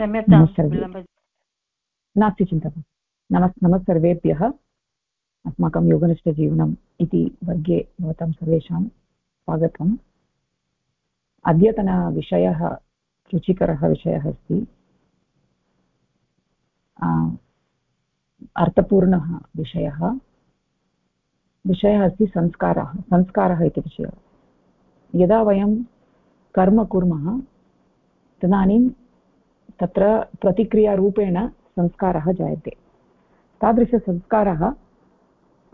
क्षम्यतां नास्ति चिन्ता नमस् नमः सर्वेभ्यः अस्माकं योगनिष्ठजीवनम् इति वर्गे भवतां सर्वेषां स्वागतम्। अद्यतनविषयः रुचिकरः विषयः अस्ति। अर्थपूर्णः विषयः। विषयः अस्ति संस्कारः। संस्कारः इति विषयः। यदा वयं कर्म कुर्मः तदानीं तत्र प्रतिक्रियारूपेण संस्कारः जायते। तादृशसंस्कारः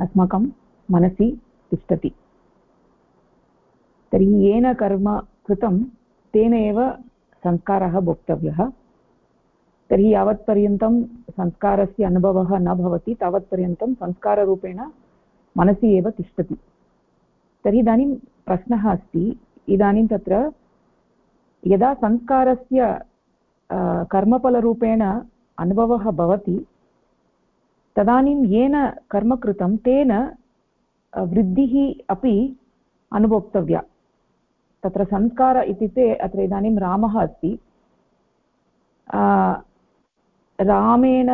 अस्माकं मनसि तिष्ठति। तर्हि येन कर्म कृतं, तेन एव संस्कारः भोक्तव्यः। तर्हि यावत्पर्यन्तं संस्कारस्य अनुभवः न भवति, तावत्पर्यन्तं संस्काररूपेण मनसि एव तिष्ठति। तर्हि इदानीं प्रश्नः अस्ति, इदानीं तत्र यदा संस्कारस्य कर्मफलरूपेण अनुभवः भवति तदानीं येन कर्म कृतं तेन वृद्धिः अपि अनुभोक्तव्या तत्र संस्कार इत्युक्ते अत्र इदानीं रामः अस्ति रामेण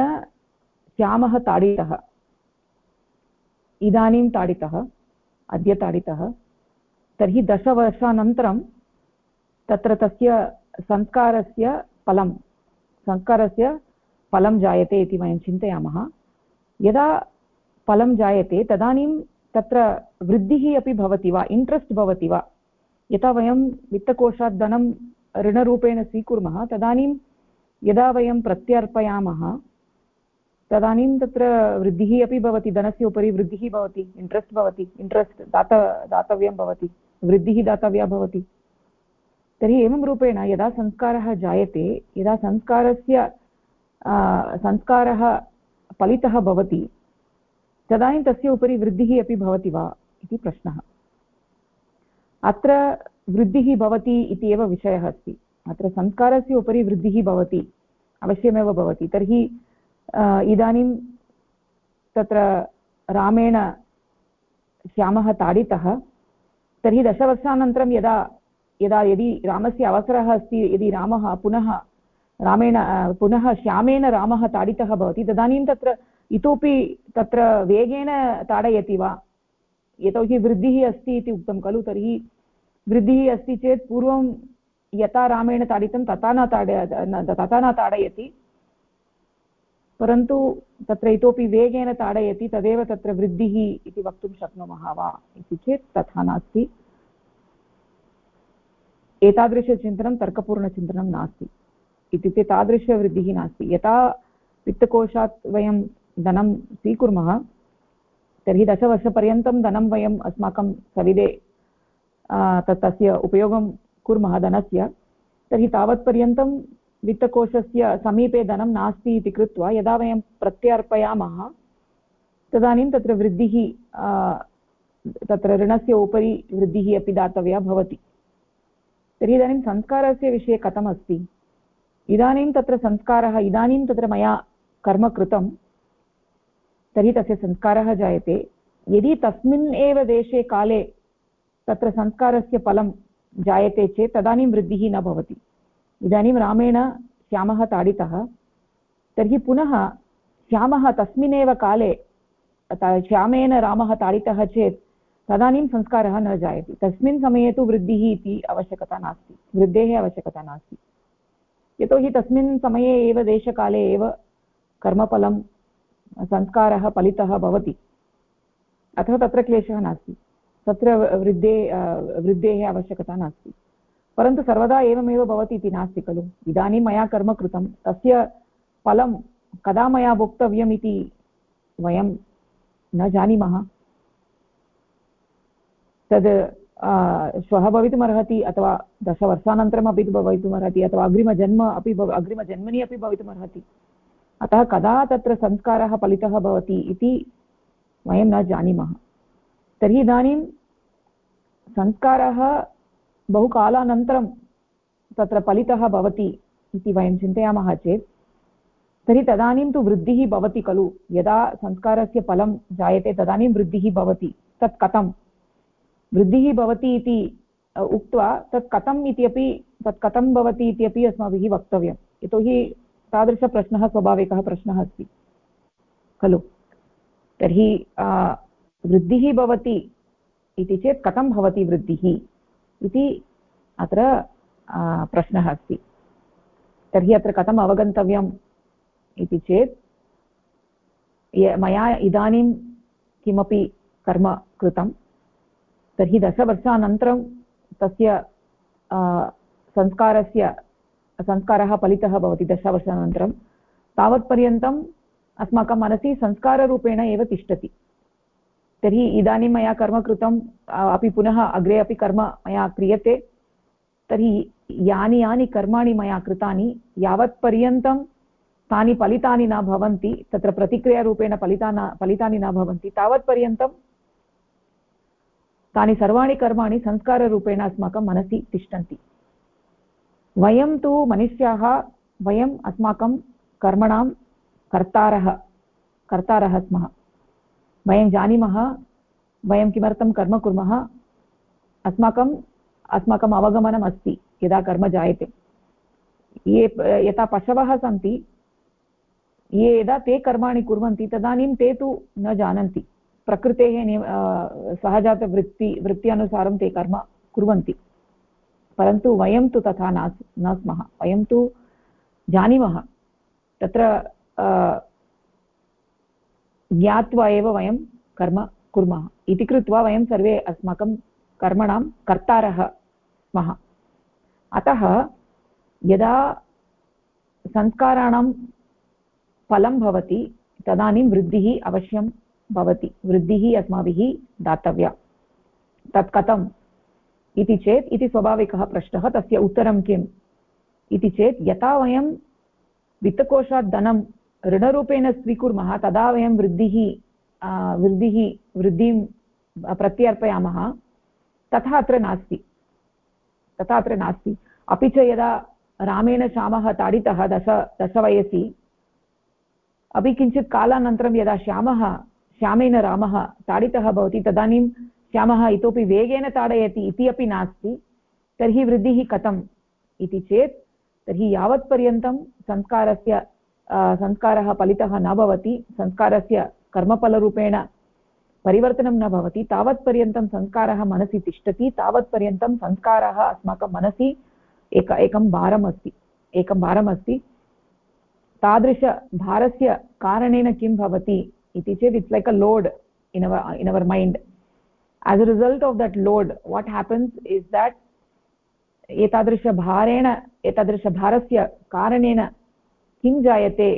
श्यामः ताडितः इदानीं ताडितः अद्य ताडितः तर्हि दशवर्षानन्तरं तत्र तस्य संस्कारस्य फलं संस्कारस्य फलं जायते इति वयं चिन्तयामः। यदा फलं जायते, तदानीं तत्र वृद्धिः अपि भवति वा इण्ट्रेस्ट् भवति वा? यथा वयं वित्तकोशात् धनं ऋणरूपेण स्वीकुर्मः, तदानीं यदा वयं प्रत्यर्पयामः, तदानीं तत्र वृद्धिः अपि भवति, धनस्य उपरि वृद्धिः भवति इण्ट्रेस्ट् भवति इण्ट्रेस्ट् दात, दातव्यं भवति, वृद्धिः दातव्या भवति। तर्हि एवं रूपेण यदा संस्कारः जायते, यदा संस्कारस्य संस्कारः फलितः भवति, तदानीं तस्य उपरि वृद्धिः अपि भवति वा इति प्रश्नः। अत्र वृद्धिः भवति इति एव विषयः अस्ति। अत्र संस्कारस्य उपरि वृद्धिः भवति, अवश्यमेव भवति। तर्हि इदानीं तत्र रामेण श्यामः ताडितः, तर्हि दशवर्षानन्तरं यदा यदा यदि रामस्य अवसरः अस्ति, यदि रामः पुनः, रामेण पुनः श्यामेन रामः ताडितः भवति, तदानीं तत्र इतोपि तत्र वेगेन ताडयति वा? यतोहि वृद्धिः अस्ति इति उक्तं खलु, तर्हि वृद्धिः अस्ति चेत् पूर्वं यथा रामेण ताडितं तथा न ताडय तथा न ताडयति, परन्तु तत्र इतोपि वेगेन ताडयति, तदेव तत्र वृद्धिः इति वक्तुं शक्नुमः वा इति चेत् तथा नास्ति। एतादृशचिन्तनं तर्कपूर्णचिन्तनं नास्ति। इत्युक्ते तादृशवृद्धिः नास्ति। यथा वित्तकोशात् वयं धनं स्वीकुर्मः, तर्हि दशवर्षपर्यन्तं धनं वयम् अस्माकं सविधे तत् तस्य उपयोगं कुर्मः धनस्य। तर्हि तावत्पर्यन्तं वित्तकोशस्य समीपे धनं नास्ति इति कृत्वा यदा वयं प्रत्यर्पयामः, तदानीं तत्र वृद्धिः तत्र ऋणस्य उपरि वृद्धिः अपि दातव्या भवति। तर्हि इदानीं संस्कारस्य विषये कथमस्ति? इदानीं तत्र संस्कारः, इदानीं तत्र मया कर्म कृतं, तर्हि तस्य संस्कारः जायते। यदि तस्मिन् एव देशे काले तत्र संस्कारस्य फलं जायते चेत् तदानीं वृद्धिः न भवति। इदानीं रामेण श्यामः ताडितः, तर्हि पुनः श्यामः तस्मिन्नेव काले श्यामेन रामः ताडितः चेत् तदानीं संस्कारः न जायते। तस्मिन् समये तु वृद्धिः इति आवश्यकता नास्ति। वृद्धेः आवश्यकता नास्ति। यतोहि तस्मिन् समये एव देशकाले एव कर्मफलं, संस्कारः फलितः भवति। अतः तत्र क्लेशः नास्ति। तत्र वृद्धे वृद्धेः आवश्यकता नास्ति। परन्तु सर्वदा एवमेव भवति इति नास्ति खलु। इदानीं मया कर्म कृतं। तस्य फलं कदा मया भोक्तव्यम् इति वयं न जानीमः। तद् श्वः भवितुमर्हति अथवा दशवर्षानन्तरमपि भवितुमर्हति अथवा अग्रिमजन्म अपि अग्रिमजन्मनि अपि भवितुमर्हति। अतः कदा तत्र संस्कारः फलितः भवति इति वयं न जानीमः। तर्हि इदानीं संस्कारः बहुकालानन्तरं तत्र फलितः भवति इति वयं चिन्तयामः चेत्, तर्हि तदानीं तु वृद्धिः भवति खलु। यदा संस्कारस्य फलं जायते तदानीं वृद्धिः भवति। तत् कथं वृद्धिः भवति इति उक्त्वा तत् कथम् इत्यपि तत् कथं भवति इत्यपि अस्माभिः वक्तव्यं यतोहि तादृशप्रश्नः स्वाभाविकः प्रश्नः अस्ति। खलु? तर्हि वृद्धिः भवति इति चेत् कथं भवति वृद्धिः इति अत्र प्रश्नः अस्ति। तर्हि अत्र कथम् अवगन्तव्यम् इति चेत् मया इदानीं किमपि कर्म कृतं तर्हि दशवर्षानन्तरं तस्य संस्कारस्य, संस्कारः फलितः भवति दशवर्षानन्तरं। तावत्पर्यन्तम् अस्माकं मनसि संस्काररूपेण एव तिष्ठति। तर्हि इदानीं मया कर्म कृतम् अपि पुनः अग्रे अपि कर्म मया क्रियते। तर्हि यानि यानि कर्माणि मया कृतानि, यावत्पर्यन्तं तानि फलितानि न भवन्ति, तत्र प्रतिक्रियारूपेण फलिता न फलितानि न भवन्ति, तावत्पर्यन्तं तानि सर्वाणि कर्माणि संस्काररूपेण अस्माकं मनसि तिष्ठन्ति। वयं तु मनुष्याः वयम् अस्माकं कर्मणां कर्तारः कर्तारः स्मः। वयं जानीमः, वयं किमर्थं कर्म कुर्मः अस्माकम् अस्माकम् अवगमनम् अस्ति, यदा कर्म जायते। ये, यथा पशवः सन्ति, ये यदा ते कर्माणि कुर्वन्ति, तदानीं ते तु न जानन्ति। प्रकृतेः सहजातवृत्ति, वृत्त्यनुसारं ते कर्म कुर्वन्ति। परन्तु वयं तु तथा न न स्मः वयं तु जानीमः। तत्र ज्ञात्वा एव वयं कर्म कुर्मः। इति कृत्वा वयं सर्वे अस्माकं कर्मणां कर्तारः स्मः। अतः यदा संस्काराणां फलं भवति, तदानीं वृद्धिः अवश्यं भवति। वृद्धिः अस्माभिः दातव्या। तत् कथम्? इति चेत् इति स्वाभाविकः प्रश्नः। तस्य उत्तरं किम्? इति चेत् यथा वयं वित्तकोशात् धनं ऋणरूपेण स्वीकुर्मः, तदा वयं वृद्धिः वृद्धिः, वृद्धिं प्रत्यर्पयामः। तथा अत्र नास्ति। तथा अत्र नास्ति। अपि च यदा रामेण श्यामः ताडितः दश, दशवयसि, अपि किञ्चित् कालानन्तरं यदा श्यामः श्यामेन रामः ताडितः भवति, तदानीं श्यामः इतोपि वेगेन ताडयति, इति अपि नास्ति। तर्हि वृद्धिः कथम् इति चेत्, तर्हि यावत्पर्यन्तं संस्कारस्य संस्कारः फलितः न भवति, संस्कारस्य कर्मफलरूपेण परिवर्तनं न भवति, तावत्पर्यन्तं संस्कारः मनसि तिष्ठति, तावत्पर्यन्तं संस्कारः अस्माकं मनसि एक, एकं भारम् अस्ति एकं भारम् अस्ति तादृशभारस्य कारणेन किं भवति? इति चेत् it's like a load in our in our mind as a result of that load, what happens is that एतादृशभारेण एतादृशभारस्य कारणेन किं जायते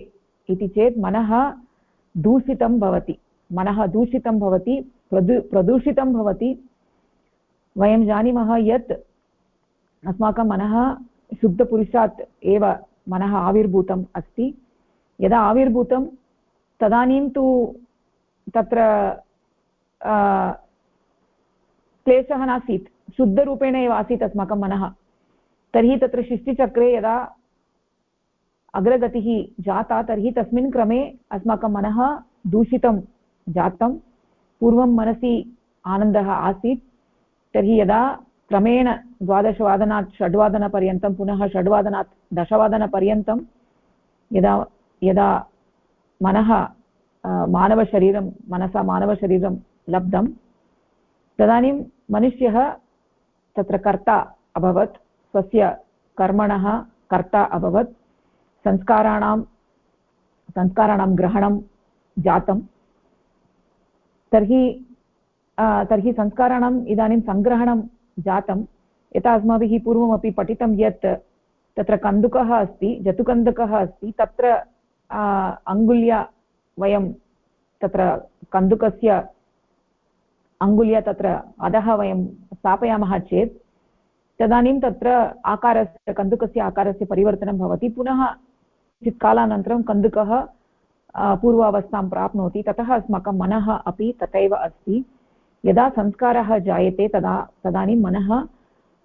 इति चेत् मनः दूषितं भवति मनः दूषितं भवति प्रदू प्रदूषितं भवति वयं जानीमः यत् अस्माकं मनः शुद्धपुरुषात् एव मनः आविर्भूतम् अस्ति यदा आविर्भूतं तदानीं तु तत्र क्लेशः नासीत्। शुद्धरूपेण एव आसीत् अस्माकं मनः। तर्हि तत्र सृष्टिचक्रे यदा अग्रगतिः जाता, तर्हि तस्मिन् क्रमे अस्माकं मनः दूषितं जातं। पूर्वं मनसि आनन्दः आसीत्। तर्हि यदा क्रमेण द्वादशवादनात् षड्वादनपर्यन्तं, पुनः षड्वादनात् दशवादनपर्यन्तं, यदा यदा मनः मानवशरीरं, मनसा मानवशरीरं लब्धं। तदानीं मनुष्यः तत्र कर्ता अभवत्, स्वस्य कर्मणः कर्ता अभवत्, संस्काराणां संस्काराणां ग्रहणं जातं। तर्हि तर्हि संस्काराणाम् इदानीं सङ्ग्रहणं जातं। यथा अस्माभिः पूर्वमपि पठितं यत् तत्र कन्दुकः अस्ति, जतुकन्दुकः अस्ति, तत्र अङ्गुल्या वयं तत्र कन्दुकस्य अङ्गुल्या तत्र अधः वयं स्थापयामः चेत् तदानीं तत्र आकारस्य, कन्दुकस्य आकारस्य परिवर्तनं भवति। पुनः किञ्चित् कालानन्तरं कन्दुकः पूर्वावस्थां प्राप्नोति। ततः अस्माकं मनः अपि तथैव अस्ति। यदा संस्कारः जायते तदा, तदानीं मनः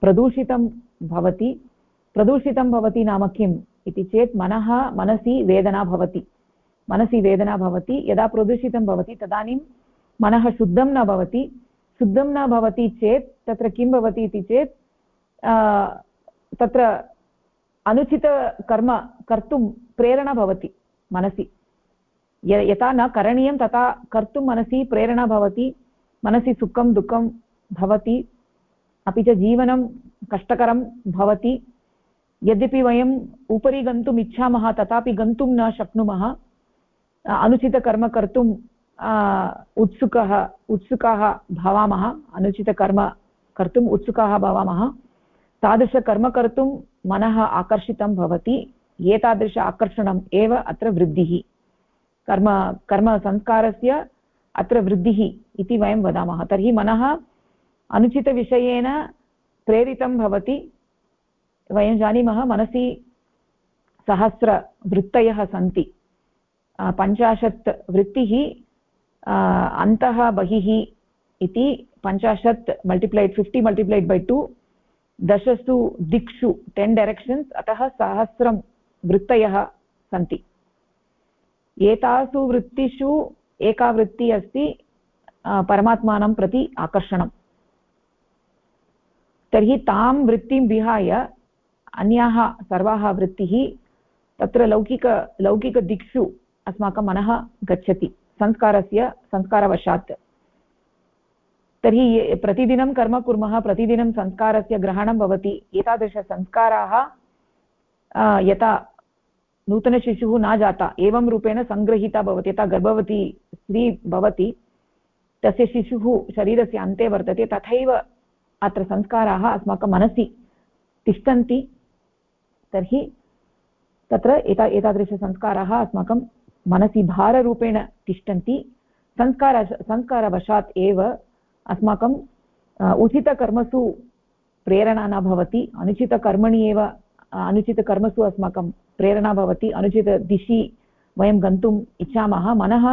प्रदूषितं भवति। प्रदूषितं भवति नाम किम्? इति चेत् मनः, मनसि वेदना भवति। मनसि वेदना भवति, यदा प्रदूषितं भवति, तदानीं मनः शुद्धं न भवति। शुद्धं न भवति चेत्, तत्र किं भवति इति चेत् तत्र अनुचितकर्म कर्तुं प्रेरणा भवति मनसि। यथा न करणीयं, तथा कर्तुं मनसि प्रेरणा भवति। मनसि सुखं, दुःखं भवति। अपि च जीवनं कष्टकरं भवति। यद्यपि वयम् उपरि गन्तुम् इच्छामः, तथापि गन्तुं न शक्नुमः। अनुचितकर्म कर्तुम् उत्सुकः, उत्सुकाः भवामः। अनुचितकर्म कर्तुम् उत्सुकाः भवामः। तादृशकर्म कर्तुं मनः आकर्षितं भवति। एतादृश आकर्षणम् एव अत्र वृद्धिः। कर्म, कर्मसंस्कारस्य अत्र वृद्धिः इति वयं वदामः। तर्हि मनः अनुचितविषयेन प्रेरितं भवति। वयं जानीमः, मनसि सहस्रवृत्तयः सन्ति। पञ्चाशत् वृत्तिः अन्तः बहिः इति पञ्चाशत् multiplied fifty multiplied by two दशसु दिक्षु टेन् डैरेक्षन्स् अतः सहस्रं वृत्तयः सन्ति। एतासु वृत्तिषु एका वृत्तिः अस्ति परमात्मानं प्रति आकर्षणम्। तर्हि तां वृत्तिं विहाय अन्याः सर्वाः वृत्तिः तत्र लौकिक लौकिकदिक्षु अस्माकं मनः गच्छति, संस्कारस्य संस्कारवशात्। तर्हि ये, प्रतिदिनं कर्म कुर्मः, प्रतिदिनं संस्कारस्य ग्रहणं भवति एतादृशसंस्काराः यथा नूतनशिशुः न जाता, एवं रूपेण सङ्गृहीता भवति, यथा गर्भवती स्त्री भवति, तस्य शिशुः शरीरस्य अन्ते वर्तते, तथैव अत्र संस्काराः अस्माकं मनसि तिष्ठन्ति। तर्हि तत्र एता एतादृशसंस्काराः अस्माकं मनसि भाररूपेण तिष्ठन्ति। संस्कार संस्कारवशात् एव अस्माकं उचितकर्मसु प्रेरणा न भवति, अनुचितकर्मणि एव अनुचितकर्मसु अस्माकं प्रेरणा भवति, अनुचितदिशि वयं गन्तुम् इच्छामः। मनः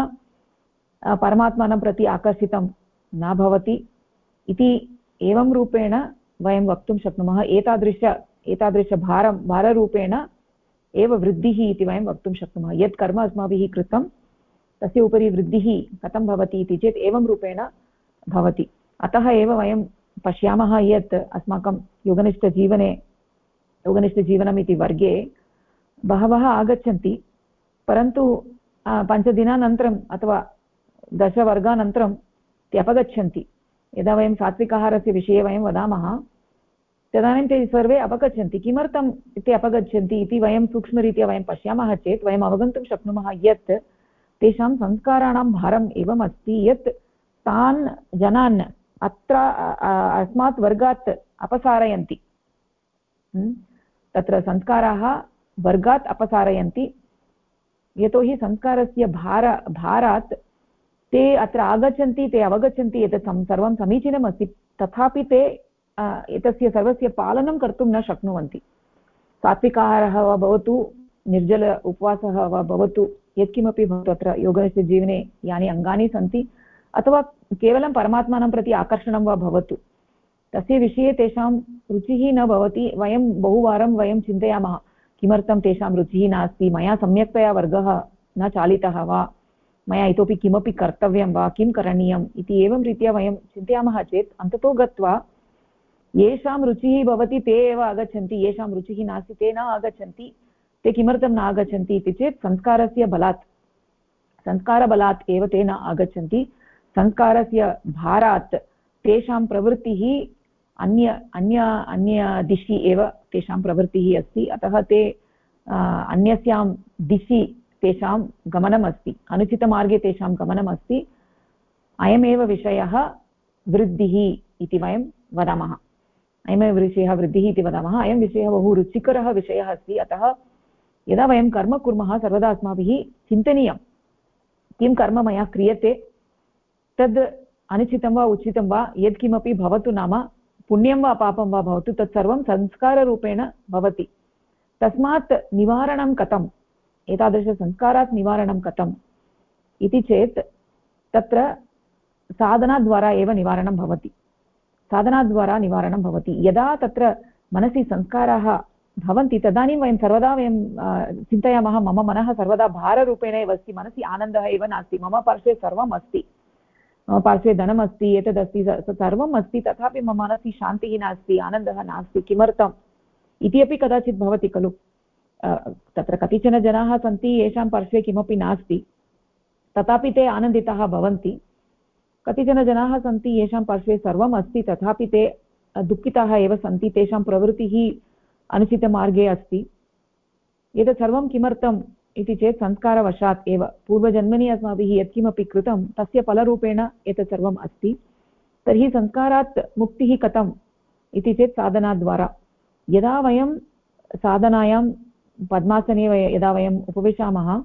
परमात्मानं प्रति आकर्षितं न भवति। इति एवं रूपेण वयं वक्तुं शक्नुमः। एतादृश एतादृशभारं भाररूपेण एव वृद्धिः इति वयं वक्तुं शक्नुमः। यत् कर्म अस्माभिः कृतं, तस्य उपरि वृद्धिः कथं भवति इति चेत् एवं रूपेण भवति। अतः एव वयं पश्यामः यत् अस्माकं योगनिष्ठजीवने योगनिष्ठजीवनम् इति वर्गे बहवः आगच्छन्ति, परन्तु पञ्चदिनानन्तरम् अथवा दशवर्गानन्तरं ते अपगच्छन्ति। यदा वयं सात्विकाहारस्य विषये वयं वदामः तदानीं ते सर्वे अपगच्छन्ति। किमर्थम् इति अपगच्छन्ति इति वयं सूक्ष्मरीत्या वयं पश्यामः चेत् वयम् अवगन्तुं शक्नुमः यत् तेषां संस्काराणां भारम् एवम् अस्ति यत् तान् जनान् अत्र अस्मात् वर्गात् अपसारयन्ति। तत्र संस्काराः वर्गात् अपसारयन्ति। यतोहि संस्कारस्य भार, भारात् ते अत्र आगच्छन्ति, ते अवगच्छन्ति, एतत् सर्वं समीचीनम् अस्ति। तथापि ते एतस्य सर्वस्य पालनं कर्तुं न शक्नुवन्ति। सात्विकाहारः वा भवतु, निर्जल उपवासः वा भवतु, यत्किमपि भवतु अत्र योगस्य जीवने यानि अङ्गानि सन्ति, अथवा केवलं परमात्मानं प्रति आकर्षणं वा भवतु। तस्य विषये तेषां रुचिः न भवति, वयं बहुवारं वयं चिन्तयामः, किमर्थं तेषां रुचिः नास्ति, मया सम्यक्तया वर्गः न चालितः वा, मया इतोपि किमपि कर्तव्यं वा, किं करणीयम् इति एवं रीत्या वयं चिन्तयामः चेत्, अन्ततो गत्वा येषां रुचिः भवति, ते एव आगच्छन्ति, येषां रुचिः नास्ति, ते न आगच्छन्ति, ते किमर्थं न आगच्छन्ति इति चेत् संस्कारस्य बलात्। संस्कारबलात् एव ते न आगच्छन्ति। संस्कारस्य भारात् तेषां प्रवृत्तिः अन्य अन्य अन्यदिशि एव तेषां प्रवृत्तिः अस्ति। अतः ते अन्यस्यां दिशि तेषां गमनम् अस्ति। अनुचितमार्गे तेषां गमनम् अस्ति। अयमेव विषयः वृद्धिः इति वयं वदामः। अयमेव विषयः वृद्धिः इति वदामः। अयं विषयः बहु रुचिकरः विषयः अस्ति। अतः यदा वयं कर्म कुर्मः, सर्वदा अस्माभिः चिन्तनीयं। किं कर्म मया क्रियते, तद् अनुचितं वा उचितं वा, यत्किमपि भवतु नाम, पुण्यं वा पापं वा भवतु, तत्सर्वं संस्काररूपेण भवति। तस्मात् निवारणं कथं एतादृशसंस्कारात् निवारणं कथम्? इति चेत् तत्र साधनाद्वारा एव निवारणं भवति। साधनाद्वारा निवारणं भवति। यदा तत्र मनसि संस्काराः भवन्ति, तदानीं वयं सर्वदा वयं चिन्तयामः, मम मनः सर्वदा भाररूपेण एव अस्ति, मनसि आनन्दः एव नास्ति, मम पार्श्वे सर्वम् अस्ति। मम पार्श्वे धनमस्ति, एतदस्ति सर्वम् अस्ति, तथापि मम मनसि शान्तिः नास्ति, आनन्दः नास्ति, किमर्थम्? इति अपि कदाचित् भवति खलु। तत्र कतिचन जनाः सन्ति, येषां पार्श्वे किमपि नास्ति। तथापि ते आनन्दिताः भवन्ति। कतिचन जनाः सन्ति, येषां पार्श्वे सर्वम् अस्ति, तथापि ते दुःखिताः एव सन्ति, तेषां प्रवृत्तिः अनुचितमार्गे अस्ति। एतत् सर्वं किमर्थम् इति चेत् संस्कारवशात् एव। पूर्वजन्मनि अस्माभिः यत्किमपि कृतं, तस्य फलरूपेण एतत् सर्वम् अस्ति। तर्हि संस्कारात् मुक्तिः कथम् इति चेत् साधनाद्वारा यदा वयं साधनायां पद्मासने यदा वयम् उपविशामः,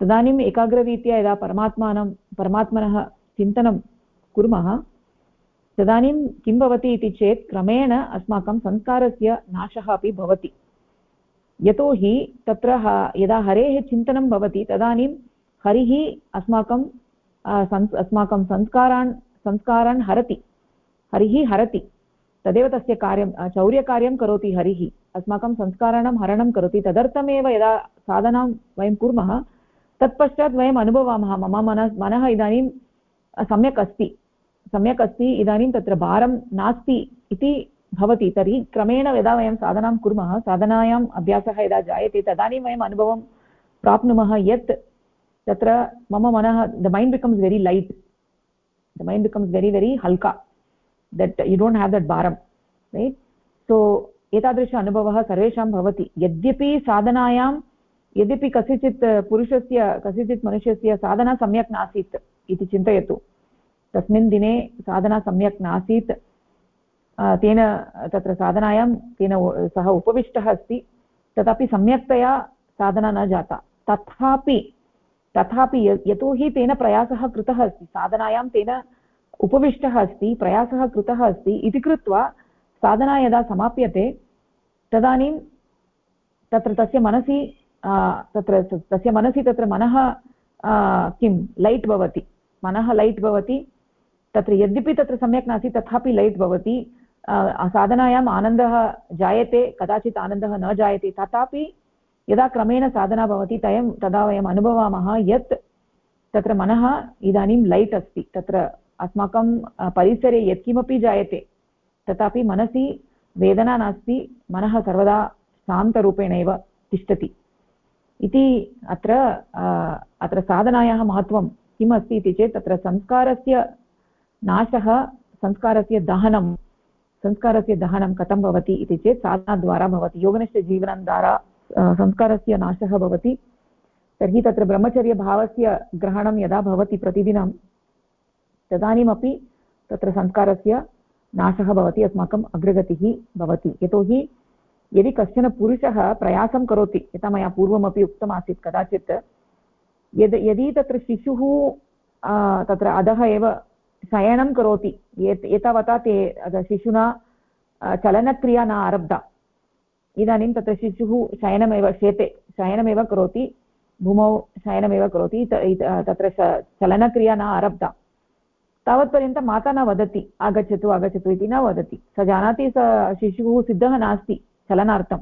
तदानीम् एकाग्ररीत्या यदा परमात्मानं, परमात्मनः चिन्तनं कुर्मः। तदानीं किं भवति इति चेत् क्रमेण अस्माकं संस्कारस्य नाशः अपि भवति। यतोहि तत्र यदा हरेः चिन्तनं भवति, तदानीं हरिः अस्माकं अस्माकं संस्कारान् संस्कारान् हरति। हरिः हरति। तदेव तस्य कार्यं चौर्यकार्यं करोति हरिः। अस्माकं संस्काराणां हरणं करोति। तदर्थमेव यदा साधनां वयं कुर्मः, तत्पश्चात् वयम् अनुभवामः। मम मनः मनः इदानीं सम्यक् अस्ति। सम्यक् अस्ति, इदानीं तत्र भारं नास्ति इति भवति, तर्हि क्रमेण यदा वयं साधनां कुर्मः, साधनायाम् अभ्यासः यदा जायते, तदानीं वयम् अनुभवं प्राप्नुमः यत् तत्र मम मनः the mind becomes very light the mind becomes very very हल्का that you don't have that भारं रैट् सो एतादृश अनुभवः सर्वेषां भवति। यद्यपि साधनायां, यद्यपि कस्यचित् पुरुषस्य, कस्यचित् मनुष्यस्य साधना सम्यक् नासीत् इति चिन्तयतु। तस्मिन् दिने साधना सम्यक् नासीत्। तेन तत्र साधनायां तेन सः उपविष्टः अस्ति। तथापि सम्यक्तया साधना न जाता। तथापि तथापि यतोहि तेन प्रयासः कृतः अस्ति। साधनायां तेन उपविष्टः अस्ति, प्रयासः कृतः अस्ति। इति कृत्वा साधना यदा समाप्यते, तदानीं तत्र तस्य मनसि तत्र तस्य मनसि, तत्र मनः किं? लैट् भवति। मनः लैट् भवति, तत्र यद्यपि तत्र सम्यक् नास्ति, तथापि लैट् भवति साधनायाम् आनन्दः जायते, कदाचित् आनन्दः न जायते, तथापि यदा क्रमेण साधना भवति, तयं, तदा वयम् अनुभवामः यत् तत्र मनः इदानीं लैट् अस्ति, तत्र अस्माकं परिसरे यत्किमपि जायते, तथापि मनसि वेदना नास्ति, मनः सर्वदा शान्तरूपेण एव तिष्ठति। इति अत्र अत्र साधनायाः महत्त्वं किम् अस्ति इति चेत् तत्र संस्कारस्य नाशः, संस्कारस्य दहनं संस्कारस्य दहनं कथं भवति इति चेत् साधनाद्वारा भवति। योगनिष्ठजीवनद्वारा संस्कारस्य नाशः भवति। तर्हि तत्र ब्रह्मचर्यभावस्य ग्रहणं यदा भवति प्रतिदिनं, तदानीमपि तत्र संस्कारस्य नाशः भवति, अस्माकम् अग्रगतिः भवति। यतोहि यदि कश्चन पुरुषः प्रयासं करोति, यथा मया पूर्वमपि उक्तमासीत् कदाचित् यद्, यदि तत्र शिशुः तत्र अधः एव शयनं करोति एतावता ते शिशुना चलनक्रिया न आरब्धा। इदानीं तत्र शिशुः शयनमेव, शेते शयनमेव करोति, भूमौ शयनमेव करोति तत्र चलनक्रिया न आरब्धा। तावत्पर्यन्तं माता न वदति, आगच्छतु आगच्छतु इति न वदति। स जानाति स, शिशुः सिद्धः नास्ति, चलनार्थं।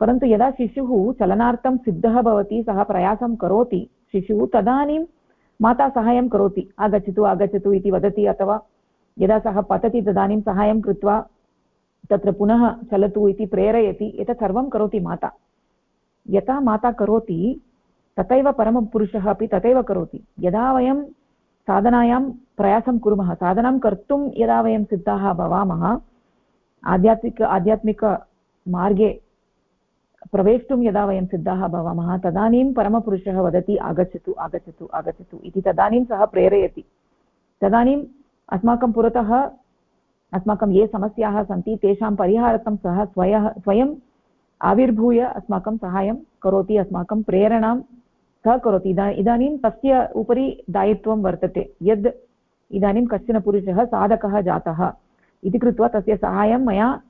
परन्तु यदा शिशुः चलनार्थं सिद्धः भवति, सः प्रयासं करोति, शिशुः तदानीं माता सहायं करोति, आगच्छतु आगच्छतु इति वदति अथवा यदा सः पतति तदानीं सहायं कृत्वा तत्र पुनः चलतु इति प्रेरयति, एतत् सर्वं करोति माता। यथा माता करोति, तथैव परमपुरुषः अपि तथैव करोति। यदा वयं साधनायां प्रयासं कुर्मः, साधनां कर्तुं यदा वयं सिद्धाः भवामः, आध्यात्मिक आध्यात्मिक मार्गे प्रवेष्टुं यदा वयं सिद्धाः भवामः, तदानीं परमपुरुषः वदति, आगच्छतु आगच्छतु आगच्छतु इति तदानीं सः प्रेरयति। तदानीम् अस्माकं पुरतः, अस्माकं ये समस्याः सन्ति, तेषां परिहारार्थं सः स्वयः, स्वयम् आविर्भूय अस्माकं सहायं करोति, अस्माकं प्रेरणां सः करोति। इदा, इदानीं तस्य उपरि दायित्वं वर्तते, यद् इदानीं कश्चन पुरुषः साधकः जातः इति कृत्वा तस्य सहायं मया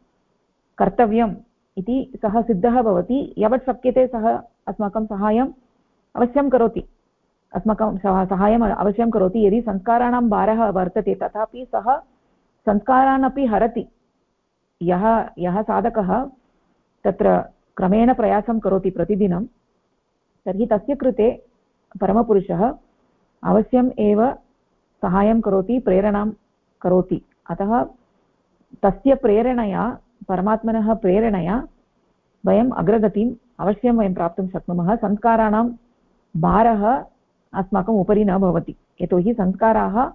कर्तव्यम्। इति सः सिद्धः भवति, यावत् शक्यते सः अस्माकं सहायम् अवश्यं करोति। अस्माकं सहायम् अवश्यं करोति, यदि संस्काराणां भारः वर्तते, तथापि सः संस्कारान् अपि हरति। यः यः साधकः तत्र क्रमेण प्रयासं करोति प्रतिदिनं, तर्हि तस्य कृते परमपुरुषः अवश्यम् एव सहायं करोति, प्रेरणां करोति। अतः तस्य प्रेरणया परमात्मनः प्रेरणया वयम् अग्रगतिम् अवश्यं वयं प्राप्तुं शक्नुमः। संस्काराणां भारः अस्माकम् उपरि न भवति। यतोहि संस्काराः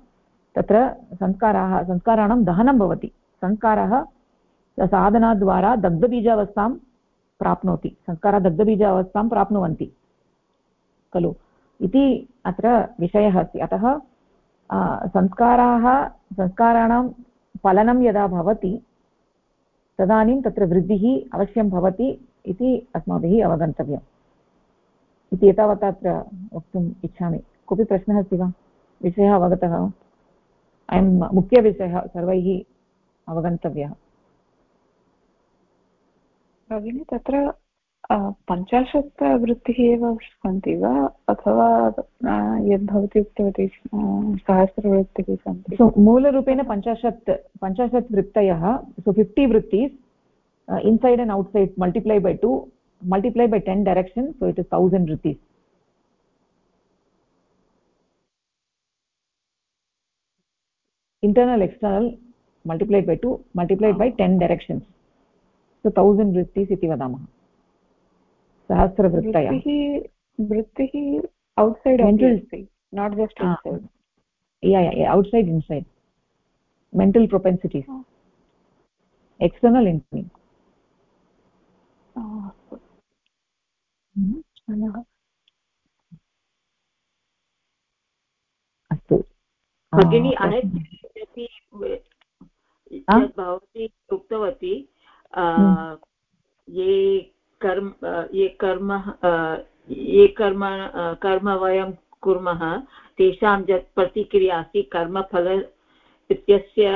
तत्र संस्काराः, संस्काराणां दहनं भवति। संस्कारः साधनाद्वारा दग्धबीजावस्थां प्राप्नोति। संस्कारः दग्धबीजावस्थां प्राप्नुवन्ति। खलु? इति अत्र विषयः अस्ति। अतः संस्काराः, संस्काराणां फलनं यदा भवति तदानीं तत्र वृद्धिः अवश्यं भवति इति अस्माभिः अवगन्तव्यम्। इति एतावता अत्र वक्तुम् इच्छामि। कोऽपि प्रश्नः अस्ति वा? विषयः अवगतः? अयं मुख्यविषयः, सर्वैः अवगन्तव्यः। भगिनि, तत्र पञ्चाशत् वृत्तिः एव सन्ति वा? अथवा यद् भवती उक्तवती सहस्रवृत्तिः सन्ति? सो मूलरूपेण पञ्चाशत् पञ्चाशत् वृत्तयः so fifty वृत्तिस् inside and outside multiply by two multiply by ten direction so it is thousand वृत्तिस्. Internal external multiplied by 2 multiplied by 10 directions. So 1000 vrittis iti vadamah सहस्रवृत्तयः। वृत्तिः outside outside inside mental propensities external inside अस्तु। ah, भगिनि भवती उक्तवती ये कर्म ये कर्म ये कर्म कर्म वयं कुर्मः तेषां यत् प्रतिक्रिया अस्ति कर्मफल इत्यस्य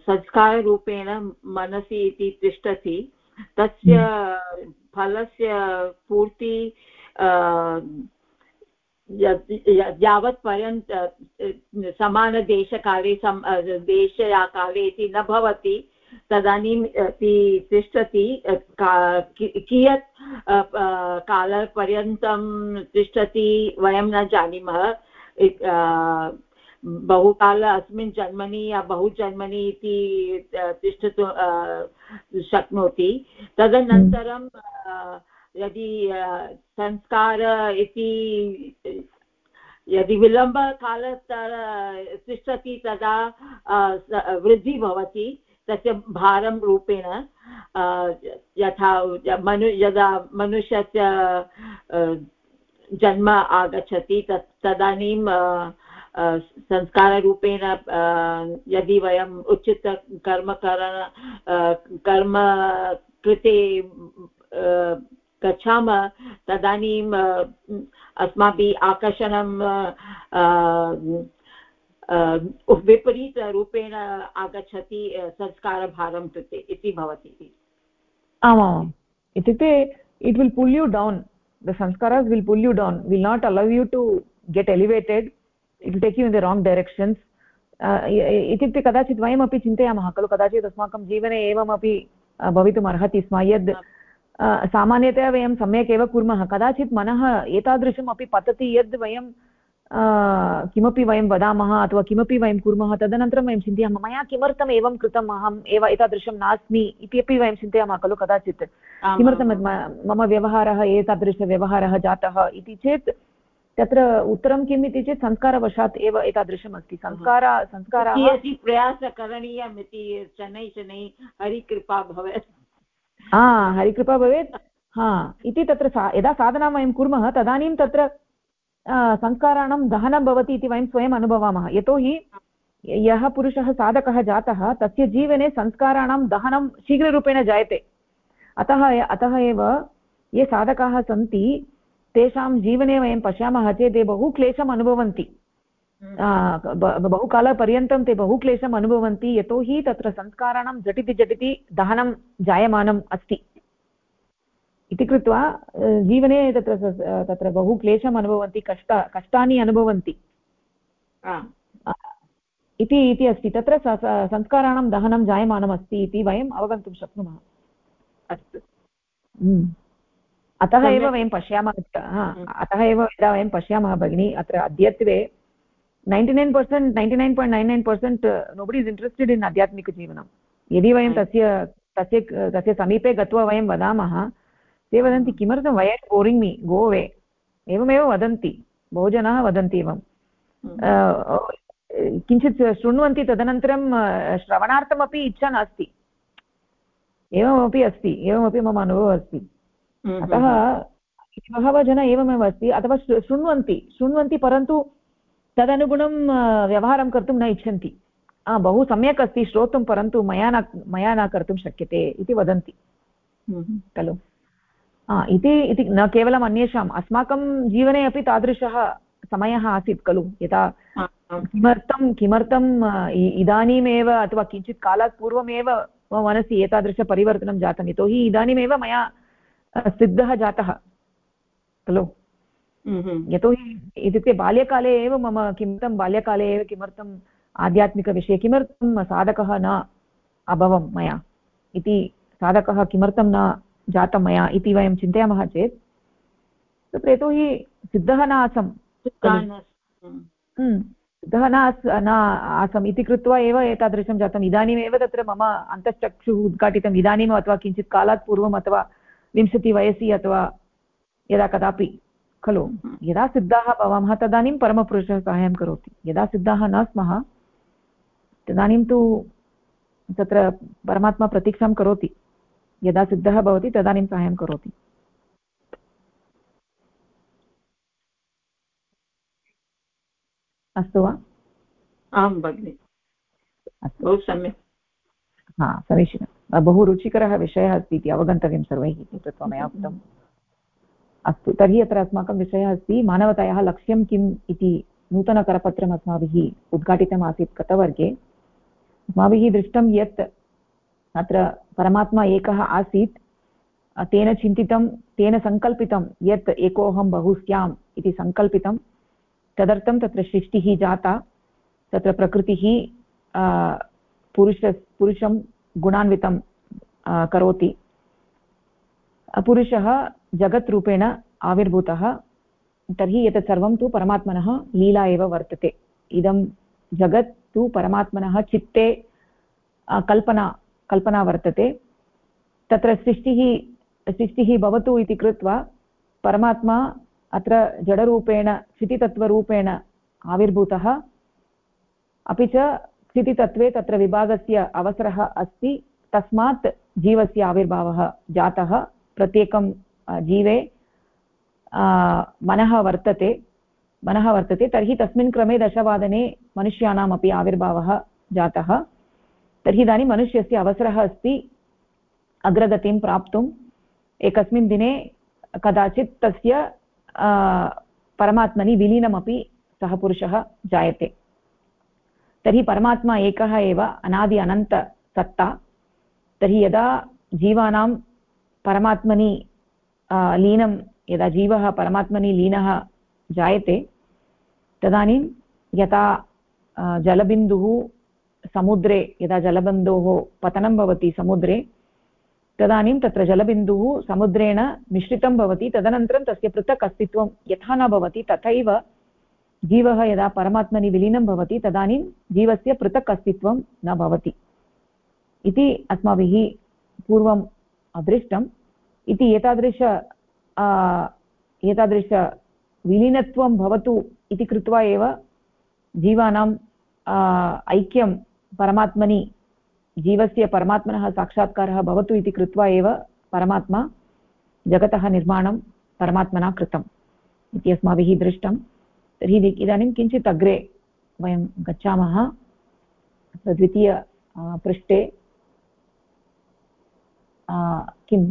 संस्काररूपेण मनसि इति तिष्ठति तस्य फलस्य पूर्ति यावत् पर्यन्त समानदेशकाले सम देशकाले इति न भवति तदानीं तिष्ठति कियत् कालपर्यन्तं तिष्ठति वयं न जानीमः। बहुकाल अस्मिन् जन्मनि या बहुजन्मनि इति तिष्ठतु शक्नोति। तदनन्तरं यदि संस्कार इति, यदि विलम्बकालत्, तिष्ठति तदा वृद्धिः भवति। तस्य भारं रूपेण यथा, मनु, यदा मनुष्यस्य जन्म आगच्छति, तत् तदानीं संस्काररूपेण यदि वयम् उचितकर्मकरण कर्म कृते गच्छामः, तदानीम् अस्माभिः आकर्षणं विपरीतरूपेण आगच्छति संस्कारभारं कृते इति भवति। आमाम् इत्युक्ते it will pull you down the संस्कारास् will pull you down will not allow you to get elevated it take you in the wrong directions इत्युक्ते कदाचित् वयमपि चिन्तयामः खलु कदाचित् अस्माकं जीवने एवमपि भवितुम् अर्हति स्म यद् सामान्यतया वयं सम्यक् एव कुर्मः। कदाचित् मनः एतादृशम् अपि पतति यद् वयं किमपि वयं वदामः अथवा किमपि वयं कुर्मः तदनन्तरं वयं चिन्तयामः मया किमर्थम् एवं कृतम् अहम् एव एतादृशं नास्मि इति अपि वयं चिन्तयामः खलु कदाचित्। किमर्थं मम व्यवहारः एतादृशव्यवहारः जातः इति चेत् तत्र उत्तरं किम् इति चेत् संस्कारवशात् एव एतादृशम् अस्ति। संस्कार संस्कारः प्रयासः करणीयम् इति शनै शनै हरिकृपा भवेत्। हा हरिकृपा भवेत्। हा इति तत्र सा यदा साधनां वयं कुर्मः तदानीं तत्र संस्काराणां दहनं भवति इति वयं स्वयम् अनुभवामः। यतोहि यः पुरुषः साधकः जातः, तस्य जीवने संस्काराणां दहनं शीघ्ररूपेण जायते। अतः अतः एव ये साधकाः सन्ति, तेषां जीवने वयं पश्यामः चेत् ते बहु क्लेशम् अनुभवन्ति। बहुकालपर्यन्तं ते बहु क्लेशम् अनुभवन्ति। यतोहि तत्र संस्काराणां झटिति झटिति दहनं जायमानम् अस्ति। इति कृत्वा जीवने तत्र तत्र बहु क्लेशम् अनुभवन्ति कष्ट कष्टानि अनुभवन्ति। इति इति अस्ति। तत्र संस्काराणां दहनं जायमानमस्ति इति वयम् अवगन्तुं शक्नुमः। अस्तु। हम्म। अतः एव वयं पश्यामः हम्म। अतः एव यदा वयं पश्यामः भगिनि अत्र अद्यत्वे ninety nine percent ninety nine point nine nine percent nobody is interested in आध्यात्मिकजीवनं। यदि वयं तस्य तस्य तस्य समीपे गत्वा वयं वदामः ते वदन्ति किमर्थं? वै बोरिङ्ग् मी गो वे एवमेव वदन्ति बहु जनाः वदन्ति एवं। किञ्चित् शृण्वन्ति तदनन्तरं श्रवणार्थमपि इच्छा नास्ति। एवमपि अस्ति एवमपि मम अनुभवः अस्ति। अतः बहवः जनाः एवमेव अस्ति अथवा शृण्वन्ति शृण्वन्ति परन्तु तदनुगुणं व्यवहारं कर्तुं न इच्छन्ति। बहु सम्यक् अस्ति श्रोतुं परन्तु मया न मया न कर्तुं शक्यते इति वदन्ति। खलु। इति इति न केवलम् अन्येषाम् अस्माकं जीवने अपि तादृशः समयः आसीत् खलु यदा किमर्थं किमर्थम् इदानीमेव अथवा किञ्चित् कालात् पूर्वमेव मम मनसि एतादृशपरिवर्तनं जातम् यतोहि इदानीमेव मया सिद्धः जातः खलु। यतोहि इत्युक्ते बाल्यकाले एव मम किमर्थं बाल्यकाले एव किमर्थम् आध्यात्मिकविषये किमर्थं साधकः न अभवं मया इति साधकः किमर्थं न जातं मया इति वयं चिन्तयामः चेत् तत्र यतोहि सिद्धः न आसम् हम्म, सिद्धः न आस् न आसम् इति कृत्वा एव एतादृशं जातम्। इदानीमेव तत्र मम अन्तश्चक्षुः उद्घाटितम्। इदानीम् अथवा किञ्चित् कालात् पूर्वम् अथवा विंशतिवयसि अथवा यदा कदापि खलु। हम्म। यदा सिद्धाः भवामः तदानीं परमपुरुषः साहाय्यं करोति। यदा सिद्धाः न स्मः तदानीं तु तत्र परमात्मा प्रतीक्षां करोति। यदा सिद्धः भवति तदानीं साहाय्यं करोति। अस्तु वा? आं भगिनि। बहु सम्यक्। हा समीचीनं। बहु रुचिकरः विषयः अस्ति इति अवगन्तव्यं सर्वैः इति कृत्वा मया उक्तम्। अस्तु तर्हि अत्र अस्माकं विषयः अस्ति मानवतायाः लक्ष्यं किम् इति नूतनकरपत्रम् अस्माभिः उद्घाटितमासीत् गतवर्गे। अस्माभिः दृष्टं यत् अत्र परमात्मा एकः आसीत्। तेन चिन्तितं, तेन सङ्कल्पितं यत् एकोऽहं बहु स्याम् इति सङ्कल्पितं तदर्थं तत्र सृष्टिः जाता, तत्र प्रकृतिः पुरुष, पुरुषं गुणान्वितं करोति। पुरुषः जगत् आविर्भूतः, तर्हि एतत् सर्वं तु परमात्मनः लीला एव वर्तते। इदं जगत् तु परमात्मनः चित्ते कल्पना कल्पना वर्तते। तत्र सृष्टिः सृष्टिः भवतु इति कृत्वा परमात्मा अत्र जडरूपेण, स्थितितत्त्वरूपेण आविर्भूतः। अपि च स्थितितत्त्वे तत्र विभागस्य अवसरः अस्ति। तस्मात् जीवस्य आविर्भावः जातः। प्रत्येकं जीवे मनः वर्तते। मनः वर्तते, तर्हि तस्मिन् क्रमे दशवादने मनुष्याणामपि आविर्भावः जातः। तर्हि इदानीं मनुष्यस्य अवसरः अस्ति अग्रगतिं प्राप्तुम्। एकस्मिन् दिने कदाचित् तस्य परमात्मनि विलीनमपि सः पुरुषः जायते। तर्हि परमात्मा एकः एव अनादि अनन्तसत्ता तर्हि यदा जीवानां परमात्मनि लीनं, यदा जीवः परमात्मनि लीनः जायते, तदानीं यथा जलबिन्दुः समुद्रे, यदा जलबन्धोः पतनं भवति समुद्रे, तदानीं तत्र जलबिन्दुः समुद्रेण मिश्रितं भवति, तदनन्तरं तस्य पृथक् अस्तित्वं यथा न भवति, तथैव जीवः यदा परमात्मनि विलीनं भवति, तदानीं जीवस्य पृथक् अस्तित्वं न भवति। इति अस्माभिः पूर्वम् अदृष्टम्। इति एतादृश एतादृशविलीनत्वं भवतु इति कृत्वा एव जीवानां ऐक्यं परमात्मनि जीवस्य परमात्मनः साक्षात्कारः भवतु इति कृत्वा एव परमात्मा जगतः निर्माणं परमात्मना कृतम् इति अस्माभिः दृष्टं। तर्हि इदानीं किञ्चित् अग्रे वयं गच्छामः। द्वितीय पृष्ठे किं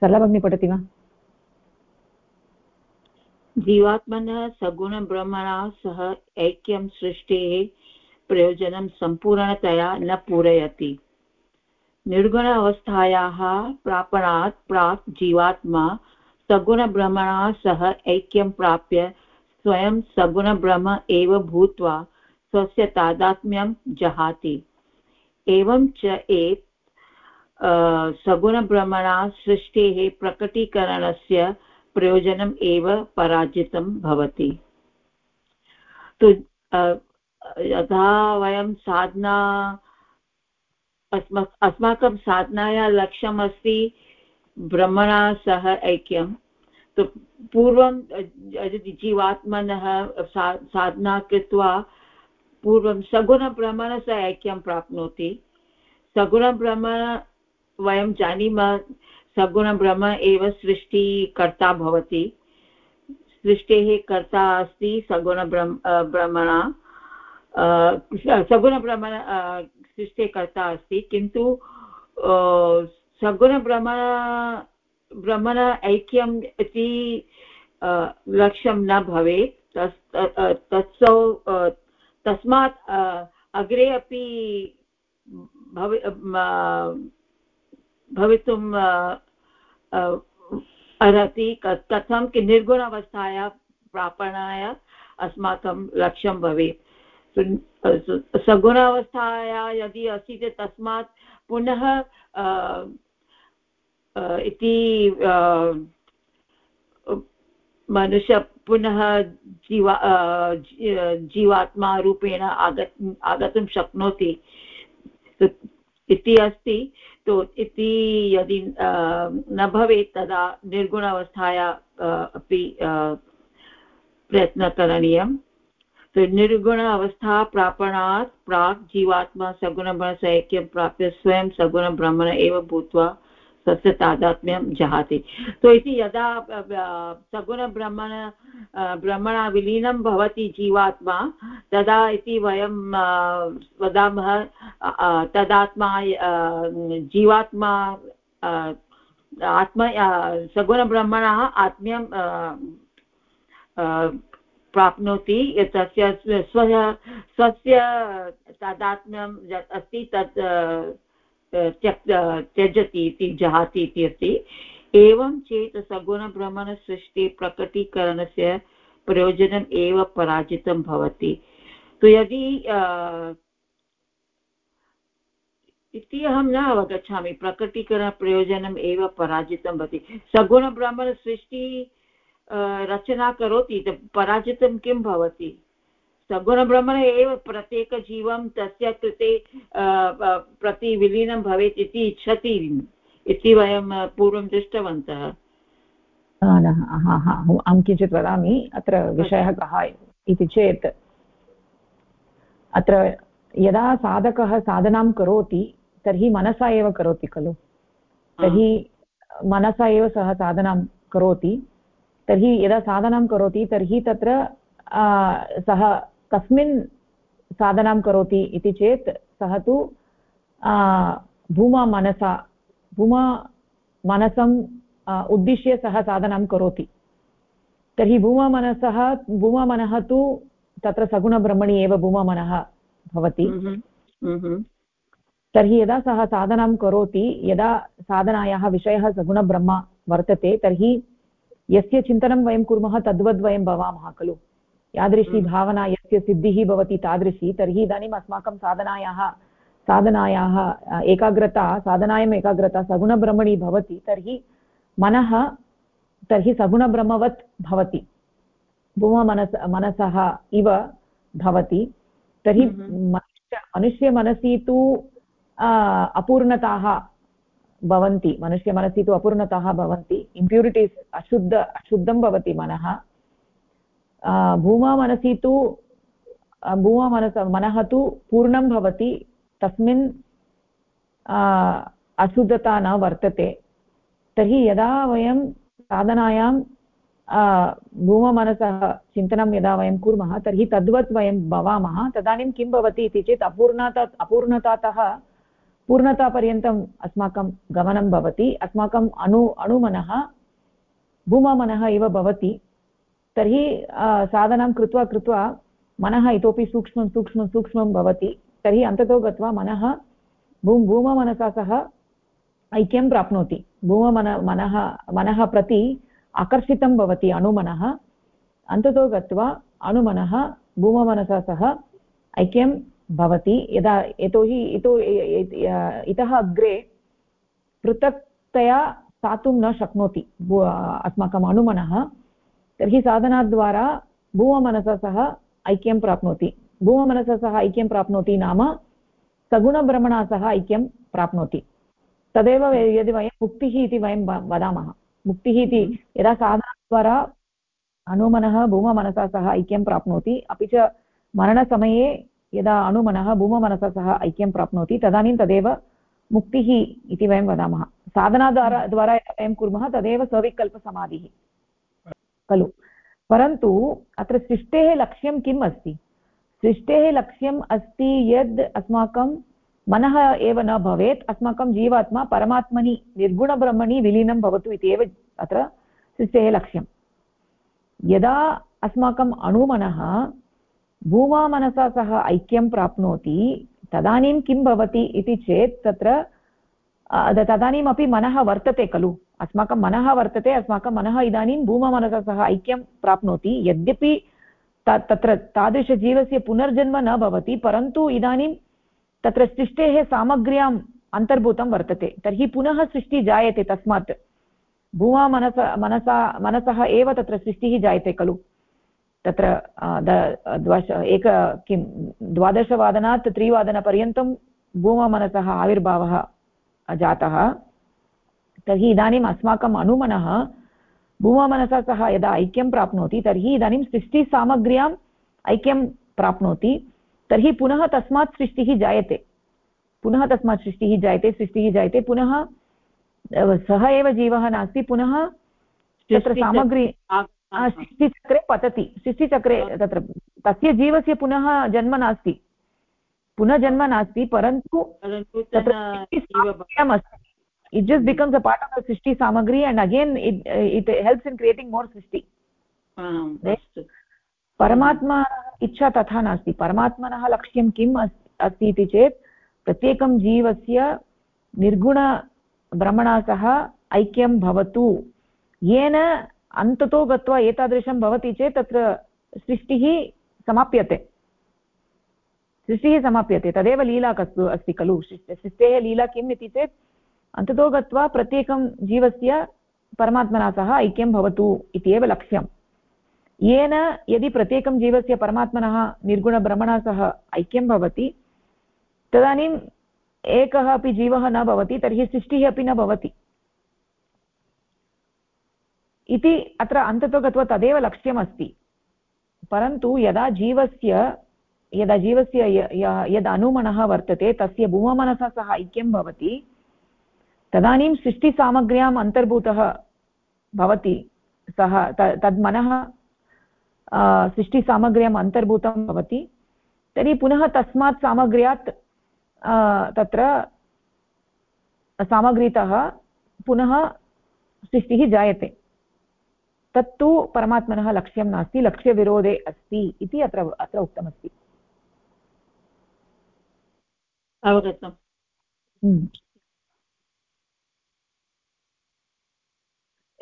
सरलभगिनी पठति वा? जीवात्मनः सगुणब्रह्मणा सह ऐक्यं सृष्टेः प्रयोजनं सम्पूर्णतया न पूरयति। निर्गुण अवस्थायाः प्रापणात् प्राक् जीवात्मा सगुणब्रह्मणा सह ऐक्यं प्राप्य स्वयं सगुणब्रह्म एव भूत्वा स्वस्य तादात्म्यं जहाति। एवं च एत् सगुणब्रह्मणा सृष्टेः प्रकटीकरणस्य प्रयोजनम् एव पराजितं भवति। तो यथा वयं साधना, अस्मा, अस्माकं साधनाया लक्ष्यम् अस्ति ब्रह्मणा सह ऐक्यं। तो पूर्वं जीवात्मनः सा, साधना कृत्वा पूर्वं सगुणब्रह्मणः ऐक्यं प्राप्नोति सगुणब्रह्म वयं जानीमः सगुणब्रह्म एव सृष्टिकर्ता भवति। सृष्टेः कर्ता अस्ति सगुणब्रह्म ब्रह्मणा। सगुणब्रह्म सृष्टेः कर्ता अस्ति, किन्तु सगुणब्रह्म ब्रह्मण ऐक्यम् इति लक्ष्यं न भवेत्। तस् तत्सौ तस्मात् अग्रे अपि भवि भवितुं अर्हति। कथं कि निर्गुणावस्थाया प्रापणाय अस्माकं लक्ष्यं भवेत्। सगुणावस्थाया यदि अस्ति चेत् तस्मात् पुनः इति मनुष्य पुनः जीवा जीवात्मा रूपेण आगत्, आगतुं शक्नोति। इति अस्ति। तो इति यदि न भवेत् तदा निर्गुणावस्थाया अपि प्रयत्न करणीयं। तो निर्गुण अवस्था प्रापणात् प्राक् जीवात्मा सगुणब्रह्मसैक्यं प्राप्य स्वयं सगुणब्रह्मण एव भूत्वा तस्य तादात्म्यं जहाति। तो इति यदा सगुणब्रह्मण ब्रह्मणा विलीनं भवति जीवात्मा, तदा इति वयं वदामः तदात्मा जीवात्मा आत्म सगुणब्रह्मणः आत्म्यं प्राप्नोति, तस्य स्व, स्वस्य तादात्म्यं यत् अस्ति तत् त्यक् त्यजति इति जहाति इति अस्ति एवं चेत् सगुणभ्रमणसृष्टि प्रकटीकरणस्य प्रयोजनम् एव पराजितं भवति। तु यदि इति अहं न अवगच्छामि, प्रकटीकरणप्रयोजनम् एव पराजितं भवति। सगुणब्राह्मणसृष्टि रचना करोति पराजितं किं भवति? सगुणब्रह्मण एव प्रत्येकजीवं तस्य कृते प्रति विलीनं भवेत् इति इच्छति इति वयं पूर्वं दृष्टवन्तः। अहं किञ्चित् वदामि अत्र विषयः कः इति चेत् अत्र यदा साधकः साधनां करोति तर्हि मनसा एव करोति खलु। तर्हि मनसा एव सः साधनां करोति। तर्हि यदा साधनां करोति तर्हि तत्र सः कस्मिन् साधनां करोति इति चेत् सः तु भूमा मनसा भूमा मनसम् उद्दिश्य सः साधनां करोति। तर्हि भूमामनसः भूमामनः तु तत्र सगुणब्रह्मणि एव भूमामनः भवति। तर्हि यदा सः साधनां करोति यदा साधनायाः विषयः सगुणब्रह्म वर्तते तर्हि यस्य चिन्तनं वयं कुर्मः तद्वद् वयं भवामः खलु। यादृशी हम्म। भावना यस्य सिद्धिः भवति तादृशी तर्हि इदानीम् अस्माकं साधनायाः साधनायाः एकाग्रता साधनायाम् एकाग्रता सगुणब्रह्मणि भवति तर्हि मनः तर्हि सगुणब्रह्मवत् भवति। भूममनस मनसः इव भवति। तर्हि हम्म। मनुष्य मनुष्यमनसि तु अपूर्णताः भवन्ति। मनुष्यमनसि तु अपूर्णताः भवन्ति। इम्प्यूरिटीस् अशुद्ध अशुद्धं भवति मनः। भूमा मनसि तु भूमा मनस, मनः तु पूर्णं भवति, तस्मिन् अशुद्धता न वर्तते। तर्हि यदा वयं साधनायां भूममनसः चिन्तनं यदा वयं कुर्मः, तर्हि तद्वत् वयं भवामः, तदानीं किं भवति इति चेत् अपूर्णता, अपूर्णतातः, पूर्णतापर्यन्तम् अस्माकं गमनं भवति, अस्माकम् अणु, अणुमनः भूममनः इव भवति। तर्हि साधनां कृत्वा कृत्वा मनः इतोपि सूक्ष्मं सूक्ष्मं सूक्ष्मं भवति। तर्हि अन्ततो गत्वा मनः भूं, भूममनसा सह ऐक्यं प्राप्नोति। भूममन, मनः मनः प्रति आकर्षितं भवति अणुमनः। अन्ततो गत्वा अणुमनः भूममनसा सह ऐक्यं भवति। यदा यतोहि, इतो इतः अग्रे पृथक्तया स्थातुं न शक्नोति। अस्माकम् अणुमनः। तर्हि साधनाद्वारा भूममनसा सह ऐक्यं प्राप्नोति। भूममनसा सह ऐक्यं प्राप्नोति नाम सगुणभ्रमणा सह ऐक्यं प्राप्नोति। तदेव यदि वयं मुक्तिः इति वयं वदामः। मुक्तिः इति यदा साधनद्वारा अनुमनः भूममनसा सह ऐक्यं प्राप्नोति अपि च मरणसमये यदा अणुमनः भूममनसा सह ऐक्यं प्राप्नोति तदानीं तदेव मुक्तिः इति वयं वदामः। साधनाद्वारा द्वारा वयं कुर्मः तदेव सविकल्पसमाधिः खलु। परन्तु अत्र सृष्टेः लक्ष्यं किम् अस्ति? सृष्टेः लक्ष्यम् अस्ति यद् अस्माकं मनः एव न भवेत्, अस्माकं जीवात्मा परमात्मनि, निर्गुणब्रह्मणि विलीनं भवतु इति एव अत्र सृष्टेः लक्ष्यं यदा अस्माकम् अणुमनः भूमामनसा सह ऐक्यं प्राप्नोति, तदानीं किं भवति इति चेत् तत्र तदानीमपि मनः वर्तते खलु। अस्माकं मनः वर्तते, अस्माकं मनः इदानीं भूममनसा सह ऐक्यं प्राप्नोति, यद्यपि तत्र तादृशजीवस्य पुनर्जन्म न भवति, परन्तु इदानीं तत्र सृष्टेः सामग्र्याम् अन्तर्भूतं वर्तते, तर्हि पुनः सृष्टिः जायते तस्मात्। भूमा मनस, मनसा मनसः एव तत्र सृष्टिः जायते खलु। तत्र द्वश, एक, किं, द्वादशवादनात् त्रिवादनपर्यन्तं भूममनसः आविर्भावः जातः। तर्हि इदानीम् अस्माकम् अनुमनः भूममनसा सह यदा ऐक्यं प्राप्नोति तर्हि इदानीं सृष्टिसामग्र्याम् ऐक्यं प्राप्नोति। तर्हि पुनः तस्मात् सृष्टिः जायते। पुनः तस्मात् सृष्टिः जायते सृष्टिः जायते पुनः सः एव जीवः नास्ति पुनः तत्र सामग्री सृष्टिचक्रे पतति। सृष्टिचक्रे तत्र तस्य जीवस्य पुनः जन्म नास्ति। पुनः जन्म नास्ति परन्तु it just becomes a part of the srishti samagri and again it it helps in creating more srishti परमात्मा इच्छा तथा नास्ति परमात्मनः लक्ष्यं किम् अस्ति इति चेत् प्रत्येकं जीवस्य निर्गुणभ्रमणा सह ऐक्यं भवतु येन अन्ततो गत्वा एतादृशं भवति चेत् तत्र सृष्टिः समाप्यते सृष्टिः समाप्यते तदेव लीला कस्तु अस्ति खलु सृष्टेः लीला किम् इति चेत् अन्ततो गत्वा प्रत्येकं जीवस्य परमात्मना सह ऐक्यं भवतु इति एव लक्ष्यं येन यदि प्रत्येकं जीवस्य परमात्मनः निर्गुणभ्रमणा सह ऐक्यं भवति, तदानीम् एकः अपि जीवः न भवति, तर्हि सृष्टिः अपि न भवति। इति अत्र अन्ततो गत्वा तदेव लक्ष्यमस्ति। परन्तु यदा जीवस्य यदा जीवस्य यद् अनुमनः वर्तते, तस्य भूममनसा सह ऐक्यं भवति तदानीं सृष्टिसामग्र्याम् अन्तर्भूतः भवति सः तद् मनः सृष्टिसामग्र्याम् अन्तर्भूतं भवति। तर्हि पुनः तस्मात् सामग्र्यात् तत्र सामग्रीतः पुनः सृष्टिः जायते। तत्तु परमात्मनः लक्ष्यं नास्ति लक्ष्यविरोधे अस्ति इति अत्र अत्र उक्तमस्ति। अवगतम्।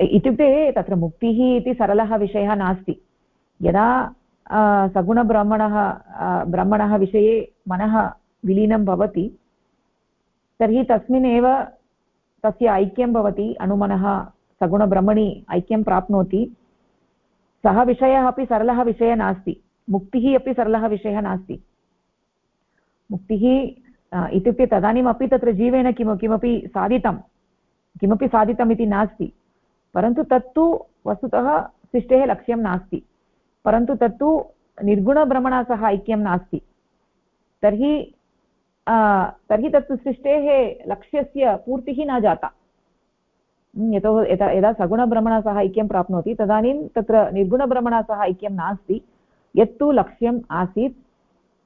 इत्युक्ते तत्र मुक्तिः इति सरलः विषयः नास्ति। यदा सगुणब्राह्मणः ब्राह्मणः विषये मनः विलीनं भवति, तर्हि तस्मिन् तस्य ऐक्यं भवति, अनुमनः सगुणब्रह्मणि ऐक्यं प्राप्नोति। सः विषयः अपि सरलः विषयः नास्ति, मुक्तिः अपि सरलः विषयः नास्ति। मुक्तिः इत्युक्ते तदानीमपि तत्र जीवेन किम, किमपि साधितं, किमपि साधितम् इति नास्ति। परन्तु तत्तु वस्तुतः सृष्टेः लक्ष्यं नास्ति। परन्तु तत्तु निर्गुणभ्रमणा सह ऐक्यं नास्ति। तर्हि तर्हि तत्तु सृष्टेः लक्ष्यस्य पूर्तिः न जाता। यतो यदा यदा सगुणभ्रमणा सह ऐक्यं प्राप्नोति, तदानीं तत्र निर्गुणभ्रमणा सह ऐक्यं नास्ति। यत्तु लक्ष्यम् आसीत्।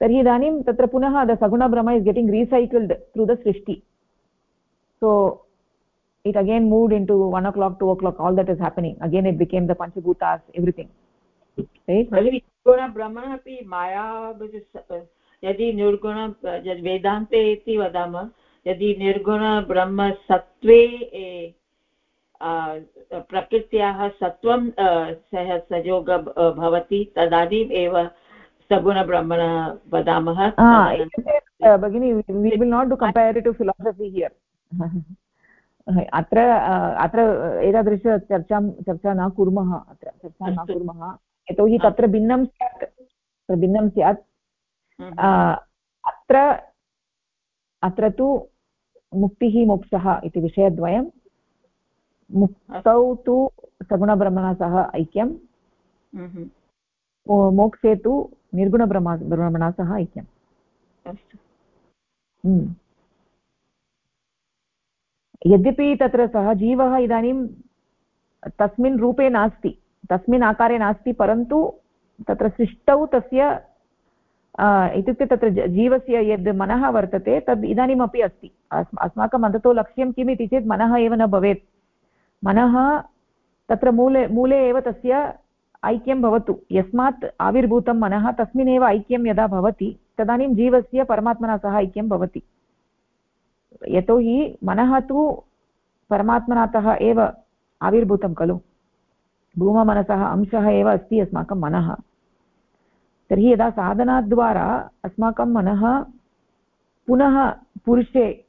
तर्हि इदानीं तत्र पुनः the सगुणभ्रम is getting recycled through the srishti. So it again moved into one o'clock two o'clock all that is happening. Again it became the panchabhutas everything. निर्गुणब्रह्मण अपि माया यदि निर्गुण वेदान्ते इति वदामः यदि निर्गुणब्रह्मसत्त्वे प्रकृत्याः सत्त्वं सह संयोग भवति तदानीम् एव सगुणब्रह्मणः वदामः भगिनि we will not do comparative philosophy here अत्र अत्र एतादृशचर्चां चर्चा न कुर्मः अत्र चर्चा न कुर्मः। यतोहि तत्र भिन्नं स्यात् तत्र भिन्नं स्यात्। हम्म। अत्र अत्र तु मुक्तिः मोक्षः इति विषयद्वयं। मुक्तौ तु सगुणब्रह्मणा सह ऐक्यं हम्म। मोक्षे तु निर्गुणब्रह्म ब्रह्मणा सह ऐक्यम्। अस्तु। हम्म। यद्यपि तत्र सः जीवः इदानीं तस्मिन् रूपे नास्ति, तस्मिन् आकारे नास्ति, परन्तु तत्र सृष्टौ तस्य इत्युक्ते तत्र जीवस्य यद् मनः वर्तते, तद् इदानीमपि अस्ति। अस्माकम् अन्ततो लक्ष्यं किम् इति चेत् मनः एव न भवेत्। मनः तत्र मूले मूले एव तस्य ऐक्यं भवतु। यस्मात् आविर्भूतं मनः तस्मिन्नेव ऐक्यं यदा भवति, तदानीं जीवस्य परमात्मना सह ऐक्यं भवति। यतोहि मनः तु परमात्मनातः एव आविर्भूतं खलु। भूममनसः, अंशः एव अस्ति अस्माकं मनः। तर्हि यदा साधनाद्वारा अस्माकं मनः पुनः पुरुषे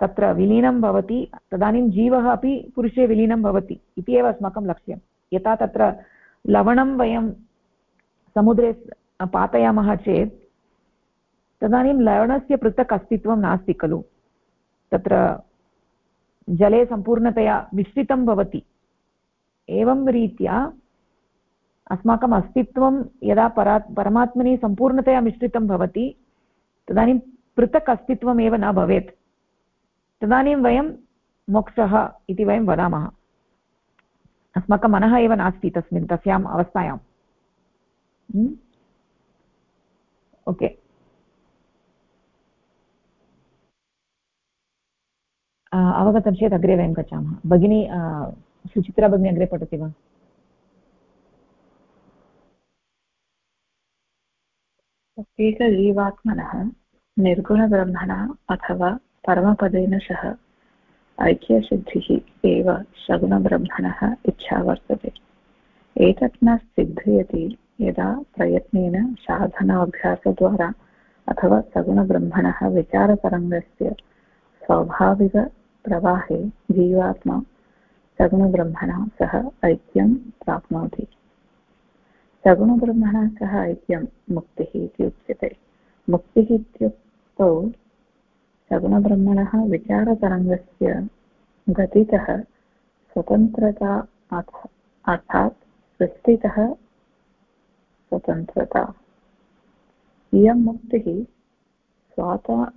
तत्र विलीनं भवति, तदानीं जीवः अपि पुरुषे विलीनं भवति इति एव अस्माकं लक्ष्यं। यथा तत्र लवणं वयं समुद्रे पातयामः चेत्, तदानीं लवणस्य पृथक् अस्तित्वं नास्ति खलु। तत्र जले सम्पूर्णतया मिश्रितं भवति। एवं रीत्या अस्माकम् अस्तित्वं यदा परा परमात्मनि सम्पूर्णतया मिश्रितं भवति, तदानीं पृथक् अस्तित्वमेव न भवेत्। तदानीं वयं मोक्षः इति वयं वदामः। अस्माकं मनः एव नास्ति तस्मिन्, तस्याम् अवस्थायाम् ओके। अवगतं चेत् अग्रे वयं गच्छामः। भगिनी सुचित्रा भगिनी अग्रे पठति वा? प्रत्येकजीवात्मनः निर्गुणब्रह्मणा अथवा परमपदेन सह ऐक्यसिद्धिः एव सगुणब्रह्मणः इच्छा वर्तते। एतत् न सिद्धयति यदा प्रयत्नेन साधनाभ्यासद्वारा अथवा सगुणब्रह्मणः विचारतरङ्गस्य स्वाभाविकप्रवाहे जीवात्मा सगुणब्रह्मणा सह ऐक्यं प्राप्नोति। सगुणब्रह्मणा सह ऐक्यं मुक्तिः इति उच्यते। मुक्तिः इत्युक्तौ सगुणब्रह्मणः विचारतरङ्गस्य गतितः स्वतन्त्रता अर्थात् सृष्टितः स्वतन्त्रता। इयं मुक्तिः स्वाता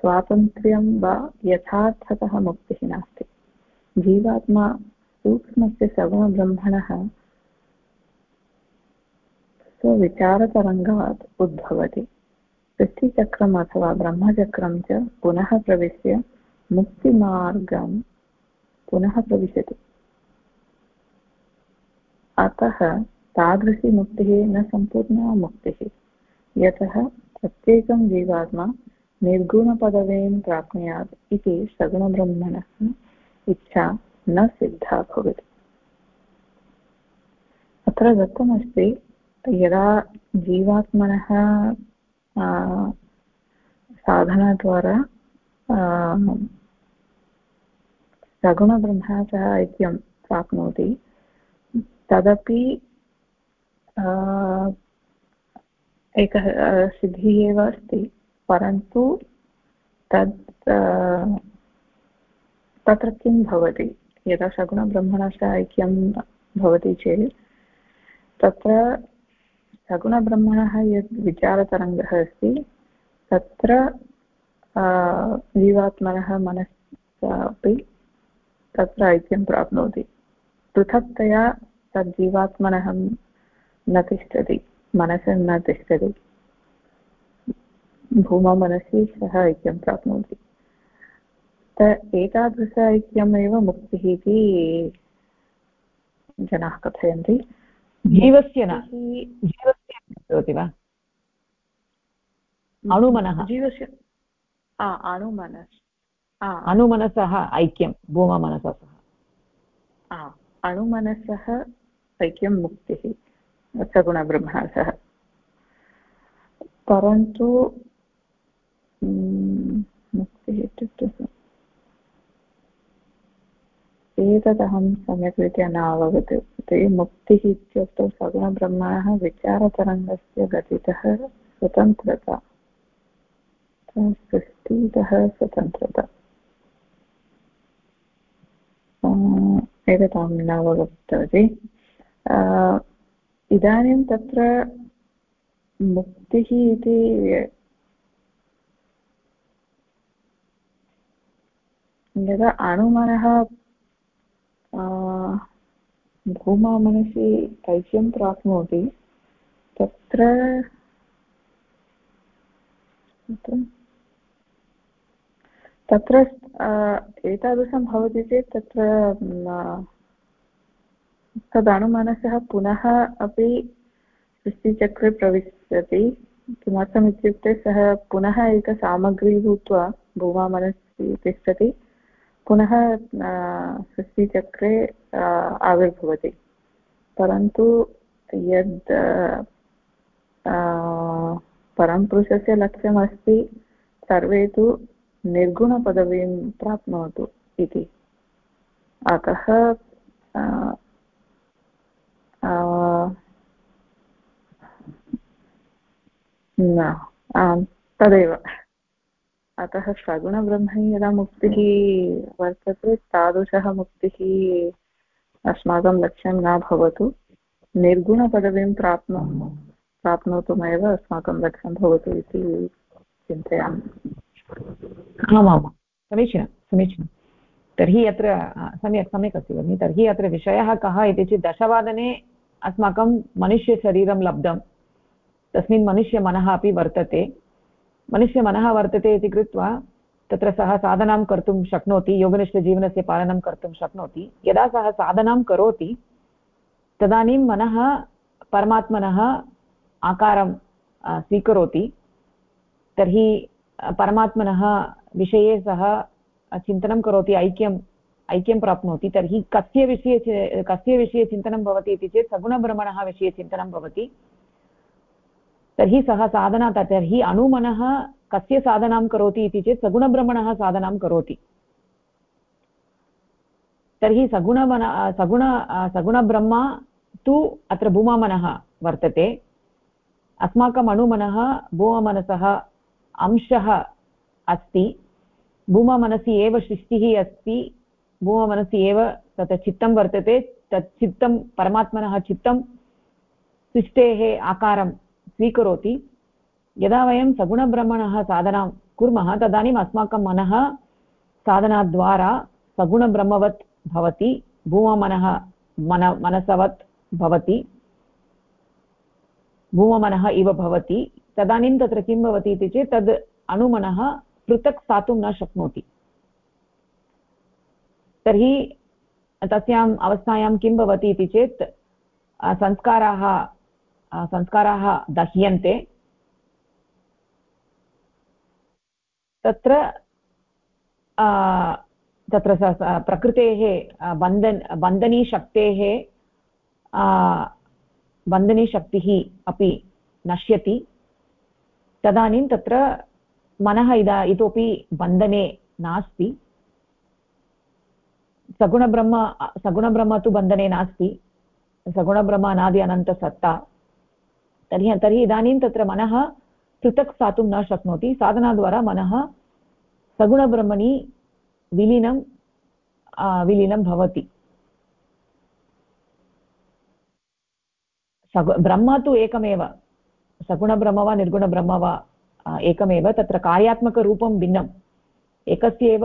स्वातन्त्र्यं वा यथार्थतः मुक्तिः नास्ति। जीवात्मा सूक्ष्मस्य सगुणब्रह्मणः स्वविचारतरङ्गात् उद्भवति। पृथ्वीचक्रम् अथवा ब्रह्मचक्रं च पुनः प्रविश्य मुक्तिमार्गं पुनः प्रविशति। अतः तादृशी मुक्तिः न सम्पूर्णा मुक्तिः। यतः प्रत्येकं जीवात्मा निर्गुणपदवीं प्राप्नुयात् इति सगुणब्रह्मणः इच्छा न सिद्धा भवति। अत्र दत्तमस्ति, यदा जीवात्मनः साधनाद्वारा सगुणब्रह्मणा सह ऐक्यं प्राप्नोति, तदपि एकः सिद्धिः एव अस्ति। परन्तु तत् तत्र किं भवति? यदा सगुणब्रह्मणश्च ऐक्यं भवति चेत्, तत्र सगुणब्रह्मणः यत् विचारतरङ्गः अस्ति, तत्र जीवात्मनः मनः अपि तत्र ऐक्यं प्राप्नोति। पृथक्तया तद्जीवात्मनः न तिष्ठति, मनसि न तिष्ठति। भूमौ मनसि सः ऐक्यं प्राप्नोति। एतादृश ऐक्यमेव मुक्तिः इति जनाः कथयन्ति। जीवस्य न। जीवस्य भवति वा? अणुमनः जीवस्य अणुमनस् अणुमनसः ऐक्यं भूममनसः सह अणुमनसः ऐक्यं मुक्तिः सगुणब्रह्मणा सह परन्तु मुक्तिः इत्युक्ते एतदहं सम्यक् रीत्या न अवगतवती मुक्तिः इत्युक्तौ सगुणब्रह्मणः विचारतरङ्गस्य गतितः स्वतन्त्रता सृष्टितः स्वतन्त्रता एतत् न अवगतवती इदानीं तत्र मुक्तिः इति यदा अणुमनः भूमा मनसि ऐक्यं प्राप्नोति, तत्र तत्र एतादृशं भवति चेत् तत्र पुनः अपि सृष्टिचक्रे प्रविशति। किमर्थम् इत्युक्ते सः पुनः एकसामग्री भूत्वा भूमा मनसि तिष्ठति। पुनः सृष्टिचक्रे आविर्भवति। परन्तु यद् परमपुरुषस्य लक्ष्यमस्ति, सर्वे तु निर्गुणपदवीं प्राप्नोतु इति। अतः न तदेव। अतः सगुणब्रह्मणि यदा मुक्तिः वर्तते, तादृशः मुक्तिः अस्माकं लक्ष्यं न भवतु। निर्गुणपदवीं प्राप्नो, प्राप्नोतुमेव अस्माकं लक्ष्यं भवतु इति चिन्तयामि। आमामां, समीचीनं समीचीनं। तर्हि अत्र सम्यक् सम्यक् अस्ति भगिनि। तर्हि अत्र विषयः कः इति चेत्, दशवादने अस्माकं मनुष्यशरीरं लब्धं। तस्मिन् मनुष्यमनः अपि वर्तते। मनुष्यमनः वर्तते इति कृत्वा तत्र सः साधनां कर्तुं शक्नोति, योगनिष्ठजीवनस्य पालनं कर्तुं शक्नोति। यदा सः साधनां करोति, तदानीं मनः, परमात्मनः आकारं स्वीकरोति। तर्हि परमात्मनः विषये सः चिन्तनं करोति ऐक्यम् ऐक्यं प्राप्नोति। तर्हि कस्य विषये कस्य विषये चिन्तनं भवति इति चेत् सगुणभ्रमणः विषये चिन्तनं भवति। तर्हि सः साधना तर्हि अणुमनः कस्य साधनां करोति इति चेत् सगुणभ्रमणः साधनां करोति। तर्हि सगुणमन सगुण सगुणब्रह्मा तु अत्र भूमामनः वर्तते। अस्माकम् अणुमनः भूममनसः अंशः अस्ति। भूममनसि एव सृष्टिः अस्ति। भूममनसि एव तत् चित्तं वर्तते। तत् चित्तं परमात्मनः चित्तं, सृष्टेः आकारं स्वीकरोति। यदा वयं सगुणब्रह्मणः साधनां कुर्मः, तदानीम् अस्माकं मनः साधनाद्वारा सगुणब्रह्मवत् भवति, भूममनः मन, मनसवत् भवति, भूममनः इव भवति। तदानीं तत्र किं भवति इति चेत्, तद् अणुमनः पृथक् स्थातुं न शक्नोति। तर्हि तस्याम् अवस्थायां किं भवति इति चेत्, संस्काराः संस्काराः दह्यन्ते। तत्र तत्र प्रकृतेः बन्धन्, बन्धनीशक्तेः बन्धनीशक्तिः अपि नश्यति। तदानीं तत्र मनः इदा, इतोपि बन्धने नास्ति। सगुणब्रह्म सगुणब्रह्म तु बन्धने नास्ति। सगुणब्रह्म, अनादि अनन्तसत्ता तर्हि तर्हि इदानीं तत्र मनः पृथक् स्थातुं न शक्नोति। साधनाद्वारा मनः सगुणब्रह्मणि विलीनं विलीनं भवति। सगु ब्रह्म तु एकमेव। सगुणब्रह्म वा निर्गुणब्रह्म वा एकमेव। तत्र कार्यात्मकरूपं भिन्नम्। एकस्य एव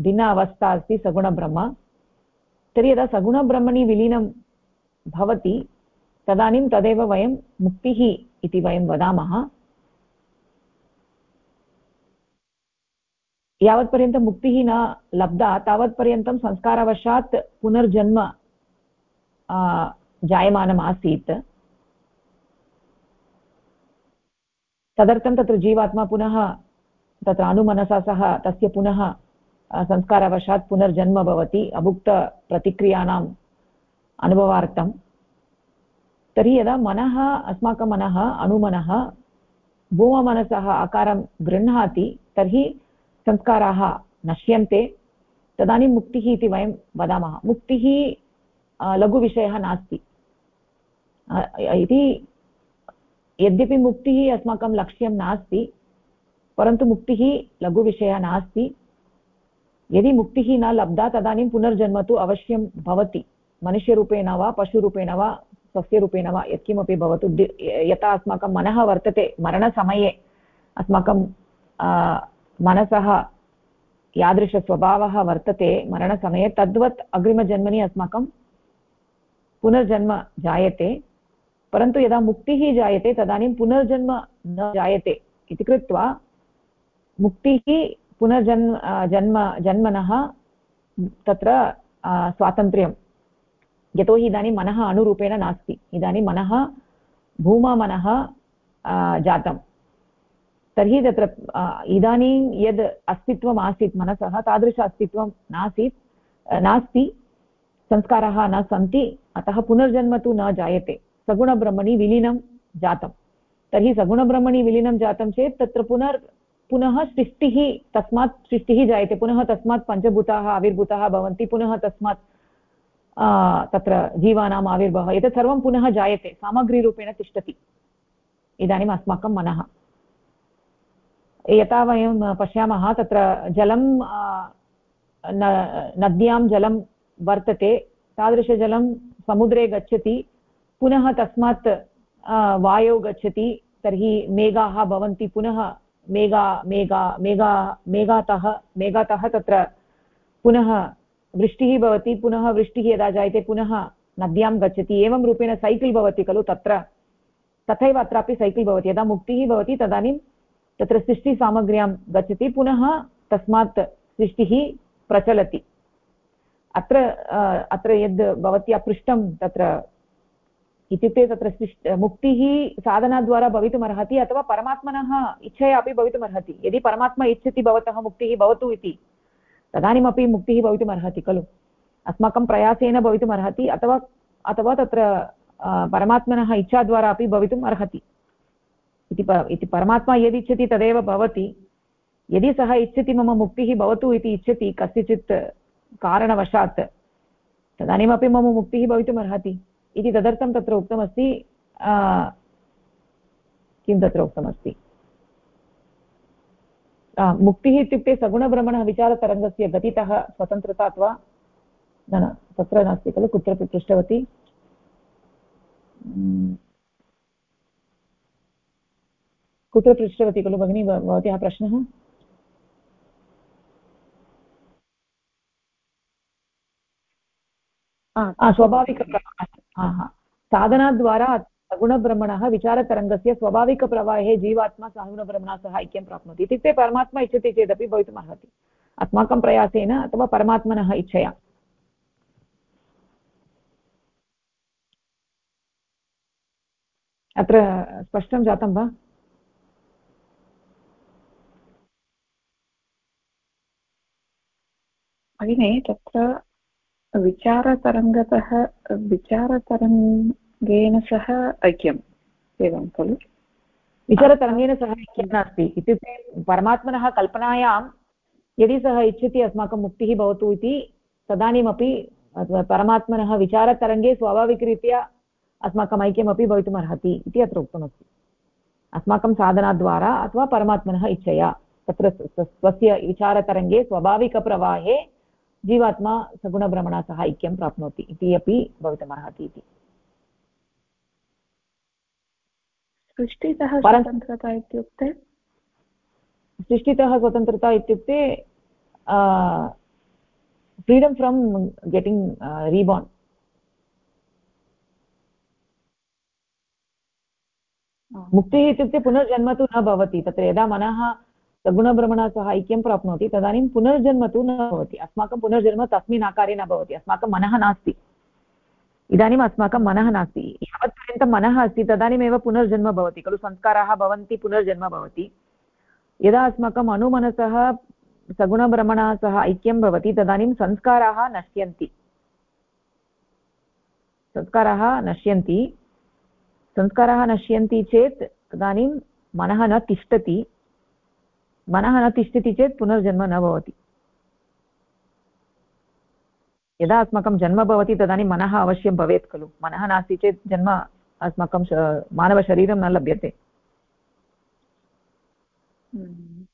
भिन्न अवस्था अस्ति सगुणब्रह्म। तर्हि यदा सगुणब्रह्मणि विलीनं भवति तदानीं तदेव वयं मुक्तिः इति वयं वदामः। यावत्पर्यन्तं मुक्तिः न लब्धा, तावत्पर्यन्तं संस्कारवशात् पुनर्जन्म जायमानम् आसीत्। तदर्थं तत्र जीवात्मा पुनः, तत्र अनुमनसा सह तस्य पुनः संस्कारवशात् पुनर्जन्म भवति, अभुक्तप्रतिक्रियाणाम् अनुभवार्थं तर्हि यदा मनः, अस्माकं मनः अणुमनः भूममनसः आकारं गृह्णाति, तर्हि संस्काराः नश्यन्ते। तदानीं मुक्तिः इति वयं वदामः। मुक्तिः लघुविषयः नास्ति। इति यद्यपि मुक्तिः अस्माकं लक्ष्यं नास्ति, परन्तु मुक्तिः लघुविषयः नास्ति। यदि मुक्तिः न लब्धा, तदानीं पुनर्जन्म तु अवश्यं भवति। मनुष्यरूपेण वा, पशुरूपेण वा सस्यरूपेण वा यत्किमपि भवतु यथा अस्माकं मनः वर्तते मरणसमये, अस्माकं मनसः यादृशस्वभावः वर्तते मरणसमये, तद्वत् अग्रिमजन्मनि अस्माकं पुनर्जन्म जायते, परन्तु यदा मुक्तिः जायते, तदानीं पुनर्जन्म न जायते इति कृत्वा मुक्तिः पुनर्जन्म, जन्म, जन्मनः तत्र स्वातन्त्र्यं यतोहि इदानीं मनः अनुरूपेण नास्ति। इदानीं मनः भूमामनः जातं तर्हि तत्र इदानीं यद् अस्तित्वम् आसीत्, मनसः तादृश अस्तित्वं नासीत् नास्ति, संस्काराः न सन्ति, अतः पुनर्जन्म तु न जायते। सगुणब्रह्मणि विलीनं जातं तर्हि सगुणब्रह्मणि विलीनं जातं चेत् तत्र पुनर्, पुनः सृष्टिः तस्मात् सृष्टिः जायते। पुनः तस्मात् पञ्चभूताः, आविर्भूताः भवन्ति, पुनः तस्मात् तत्र जीवानाम् आविर्भावः। एतत् सर्वं पुनः जायते, सामग्रीरूपेण तिष्ठति। इदानीम् अस्माकं मनः। यथा वयं पश्यामः, तत्र जलं नद्यां जलं वर्तते, तादृशजलं समुद्रे गच्छति, पुनः तस्मात् वायौ गच्छति, तर्हि मेघाः भवन्ति, पुनः मेघा मेघा मेघा, मेघातः मेघातः तत्र पुनः वृष्टिः भवति, पुनः वृष्टिः यदा जायते, पुनः नद्यां गच्छति, एवं रूपेण सैकल् भवति खलु तत्र। तथैव अत्रापि सैकल् भवति। यदा मुक्तिः भवति, तदानीं तत्र सृष्टिसामग्र्यां गच्छति, पुनः तस्मात् सृष्टिः प्रचलति। अत्र अत्र यद् भवत्या पृष्टं तत्र इत्युक्ते तत्र सृष्, मुक्तिः साधनाद्वारा भवितुमर्हति, अथवा परमात्मनः इच्छया अपि भवितुमर्हति। यदि परमात्मा इच्छति भवतः मुक्तिः, भवतु इति। तदानीमपि मुक्तिः भवितुमर्हति खलु? अस्माकं प्रयासेन भवितुमर्हति अथवा अथवा तत्र परमात्मनः इच्छाद्वारा अपि भवितुम् अर्हति। इति इति परमात्मा यदिच्छति तदेव भवति। यदि सः इच्छति मम मुक्तिः भवतु इति इच्छति, कस्यचित् कारणवशात्, तदानीमपि मम मुक्तिः भवितुमर्हति इति तदर्थं तत्र उक्तमस्ति किं तत्र उक्तमस्ति? मुक्तिः इत्युक्ते सगुणभ्रमणः विचारतरङ्गस्य गतितः स्वतन्त्रता अथवा न न तत्र नास्ति खलु कुत्रापि पृष्टवती कुत्र पृष्टवती खलु भगिनी भवत्याः प्रश्नः स्वाभाविकप्रवाहः साधनाद्वारा सगुणब्रह्मणः विचारतरङ्गस्य स्वाभाविकप्रवाहे जीवात्मा सगुणब्रह्मणा सह ऐक्यं प्राप्नोति। इत्युक्ते परमात्मा इच्छति चेदपि भवितुम् अर्हति अस्माकं प्रयासेन अथवा परमात्मनः इच्छया। अत्र स्पष्टं जातं वा? भगिनि, तत्र विचारतरङ्गतः विचारतरङ्गेन सह ऐक्यम्, एवं खलु? विचारतरङ्गेन सह ऐक्यं नास्ति। इत्युक्ते परमात्मनः कल्पनायां यदि सः इच्छति अस्माकं मुक्तिः भवतु इति, तदानीमपि परमात्मनः विचारतरङ्गे स्वाभाविकरीत्या अस्माकम् ऐक्यमपि भवितुमर्हति इति अत्र उक्तमस्ति। अस्माकं साधनाद्वारा अथवा परमात्मनः इच्छया तत्र स्वस्य विचारतरङ्गे स्वाभाविकप्रवाहे जीवात्मा सगुणभ्रमणा सह ऐक्यं प्राप्नोति इति अपि भवितुमर्हति इति। सृष्टितः स्वतन्त्रता इत्युक्ते? सृष्टितः स्वतन्त्रता इत्युक्ते फ्रीडम् फ्रम् गेटिङ्ग् रीबान् मुक्तिः इत्युक्ते पुनर्जन्म तु न भवति तत्र यदा मनः सगुणभ्रमणा सह ऐक्यं प्राप्नोति तदानीं पुनर्जन्म तु न भवति अस्माकं पुनर्जन्म तस्मिन् आकारे न भवति अस्माकं मनः नास्ति। इदानीम् अस्माकं मनः नास्ति। यावत्पर्यन्तं मनः अस्ति, तदानीमेव पुनर्जन्म भवति, खलु संस्काराः भवन्ति, पुनर्जन्म भवति। यदा अस्माकम् अनुमनसः, सगुणभ्रमणा सह ऐक्यं भवति, तदानीं संस्काराः नश्यन्ति। संस्काराः नश्यन्ति। संस्काराः नश्यन्ति चेत् तदानीं मनः न तिष्ठति। मनः न तिष्ठति चेत् पुनर्जन्म न भवति। यदा अस्माकं जन्म भवति तदानीं मनः अवश्यं भवेत् खलु। मनः नास्ति चेत् जन्म अस्माकं मानवशरीरं न लभ्यते। हम्म।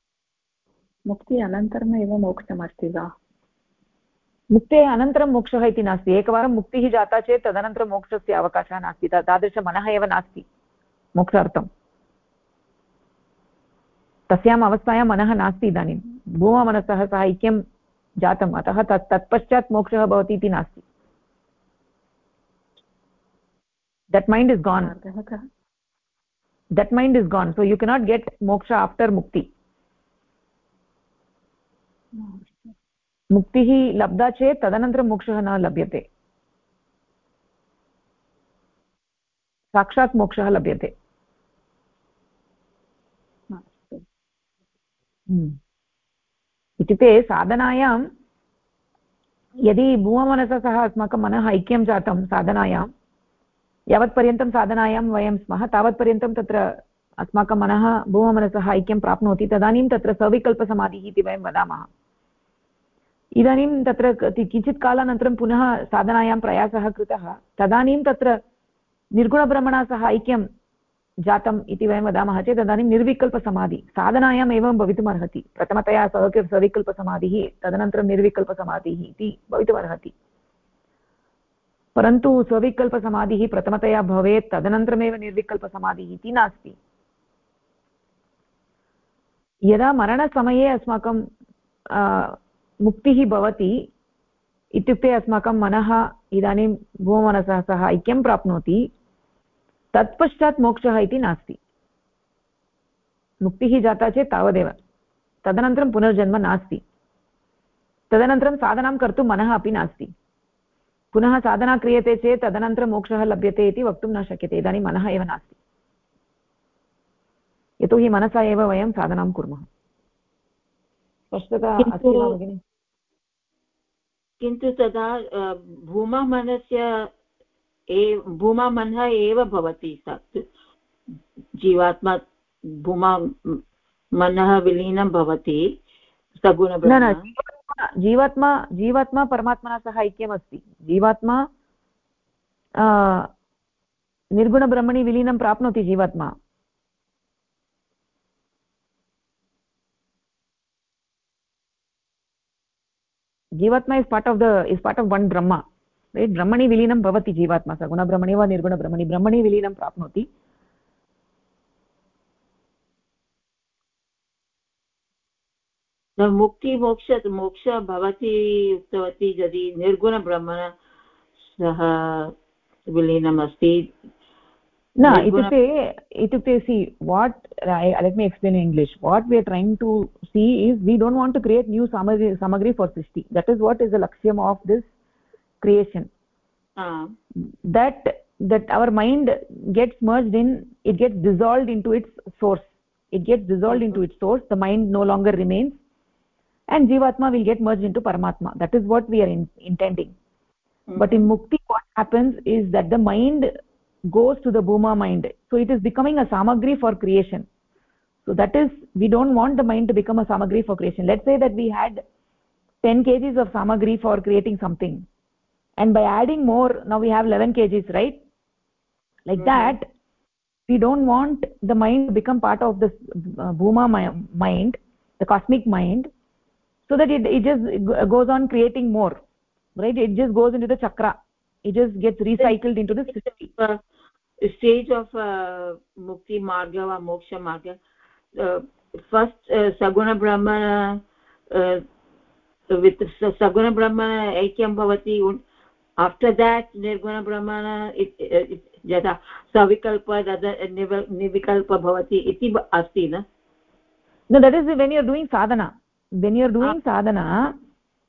मुक्ति अनन्तरमेव मोक्षमस्ति वा? मुक्तेः अनन्तरं मोक्षः इति नास्ति। एकवारं मुक्तिः जाता चेत् तदनन्तरं मोक्षस्य अवकाशः नास्ति। तादृशमनः एव नास्ति मोक्षार्थं। तस्याम् अवस्थायां मनः नास्ति इदानीं। भूममनसः सह ऐक्यं जातम् अतः तत् तत्पश्चात् मोक्षः भवति इति नास्ति। That mind is gone that mind is gone so you cannot get moksha after मुक्ति। मुक्तिः लब्धा चेत् तदनन्तरं मोक्षः न लभ्यते। साक्षात् मोक्षः लभ्यते। इत्युक्ते साधनायां यदि भूममनसा सह अस्माकं मनः ऐक्यं जातं साधनायां, यावत्पर्यन्तं साधनायां वयं स्मः, तावत्पर्यन्तं तत्र अस्माकं मनः भूममनसः ऐक्यं प्राप्नोति, तदानीं तत्र सविकल्पसमाधिः इति वयं वदामः। इदानीं तत्र किञ्चित् कालानन्तरं पुनः साधनायां प्रयासः कृतः, तदानीं तत्र निर्गुणभ्रमणा सह ऐक्यं जातम् इति वयं वदामः चेत् तदानीं निर्विकल्पसमाधि, साधनायाम् एवं भवितुमर्हति। प्रथमतया सः सविकल्पसमाधिः, तदनन्तरं निर्विकल्पसमाधिः इति भवितुमर्हति। परन्तु सविकल्पसमाधिः प्रथमतया भवेत्, तदनन्तरमेव निर्विकल्पसमाधिः इति नास्ति। यदा मरणसमये अस्माकं मुक्तिः भवति, इत्युक्ते अस्माकं मनः इदानीं भूमनसः सह ऐक्यं प्राप्नोति तत्पश्चात् मोक्षः इति नास्ति। मुक्तिः जाता चेत् तावदेव। तदनन्तरं पुनर्जन्म नास्ति। तदनन्तरं साधनां कर्तुं मनः अपि नास्ति। पुनः साधना क्रियते चेत् तदनन्तरं मोक्षः लभ्यते इति वक्तुं न शक्यते। इदानीं मनः एव नास्ति। यतोहि मनसा एव वयं साधनां कुर्मः। स्पष्टता अस्ति वा भगिनि? किन्तु तदा भूमामनस्य भूमामनः एव भवति सत्। जीवात्मा भूमा मनः विलीनं भवति सगुणब्रह्म जीवात्मा जीवात्मा परमात्मना सह ऐक्यमस्ति। जीवात्मा निर्गुणब्रह्मणि विलीनं प्राप्नोति जीवात्मा। जीवात्मा is part of the is part of one Brahma. ब्रह्मणि विलीनं भवति जीवात्मा सगुणब्रह्मणि वा निर्गुणब्रह्मणि ब्रह्मणि विलीनं प्राप्नोति। मुक्तिमोक्ष मोक्ष भवति उक्तवती यदि निर्गुणब्रह्मण सह विलीनम् अस्ति। न इत्युक्ते इत्युक्ते see what let me explain English what we are trying to see is we don't want to create new samagri samagri for srishti that is what is the lakshyam of this creation. Uh. that that our mind gets merged in it gets dissolved into its source. It gets dissolved into its source. The mind no longer remains. And jivatma will get merged into paramatma. That is what we are in, intending. Mm -hmm. but in mukti what happens is that the mind goes to the bhuma mind. So it is becoming a samagri for creation. So that is we don't want the mind to become a samagri for creation. Let's say that we had 10 kgs of samagri for creating something and by adding more now we have 11 kgs right? Like mm -hmm. that we don't want the mind to become part of this uh, bhuma mind the cosmic mind so that it, it just goes on creating more right? It just goes into the chakra. It just gets recycled into the system. uh, stage of uh, mukti marga or moksha marga uh, first uh, saguna brahma uh, with saguna brahma aikyam bhavati after that nirguna brahmana यथा सविकल्प निर्विकल्प भवति इति अस्ति न no that is when you are doing sadhana when you are doing ah. sadhana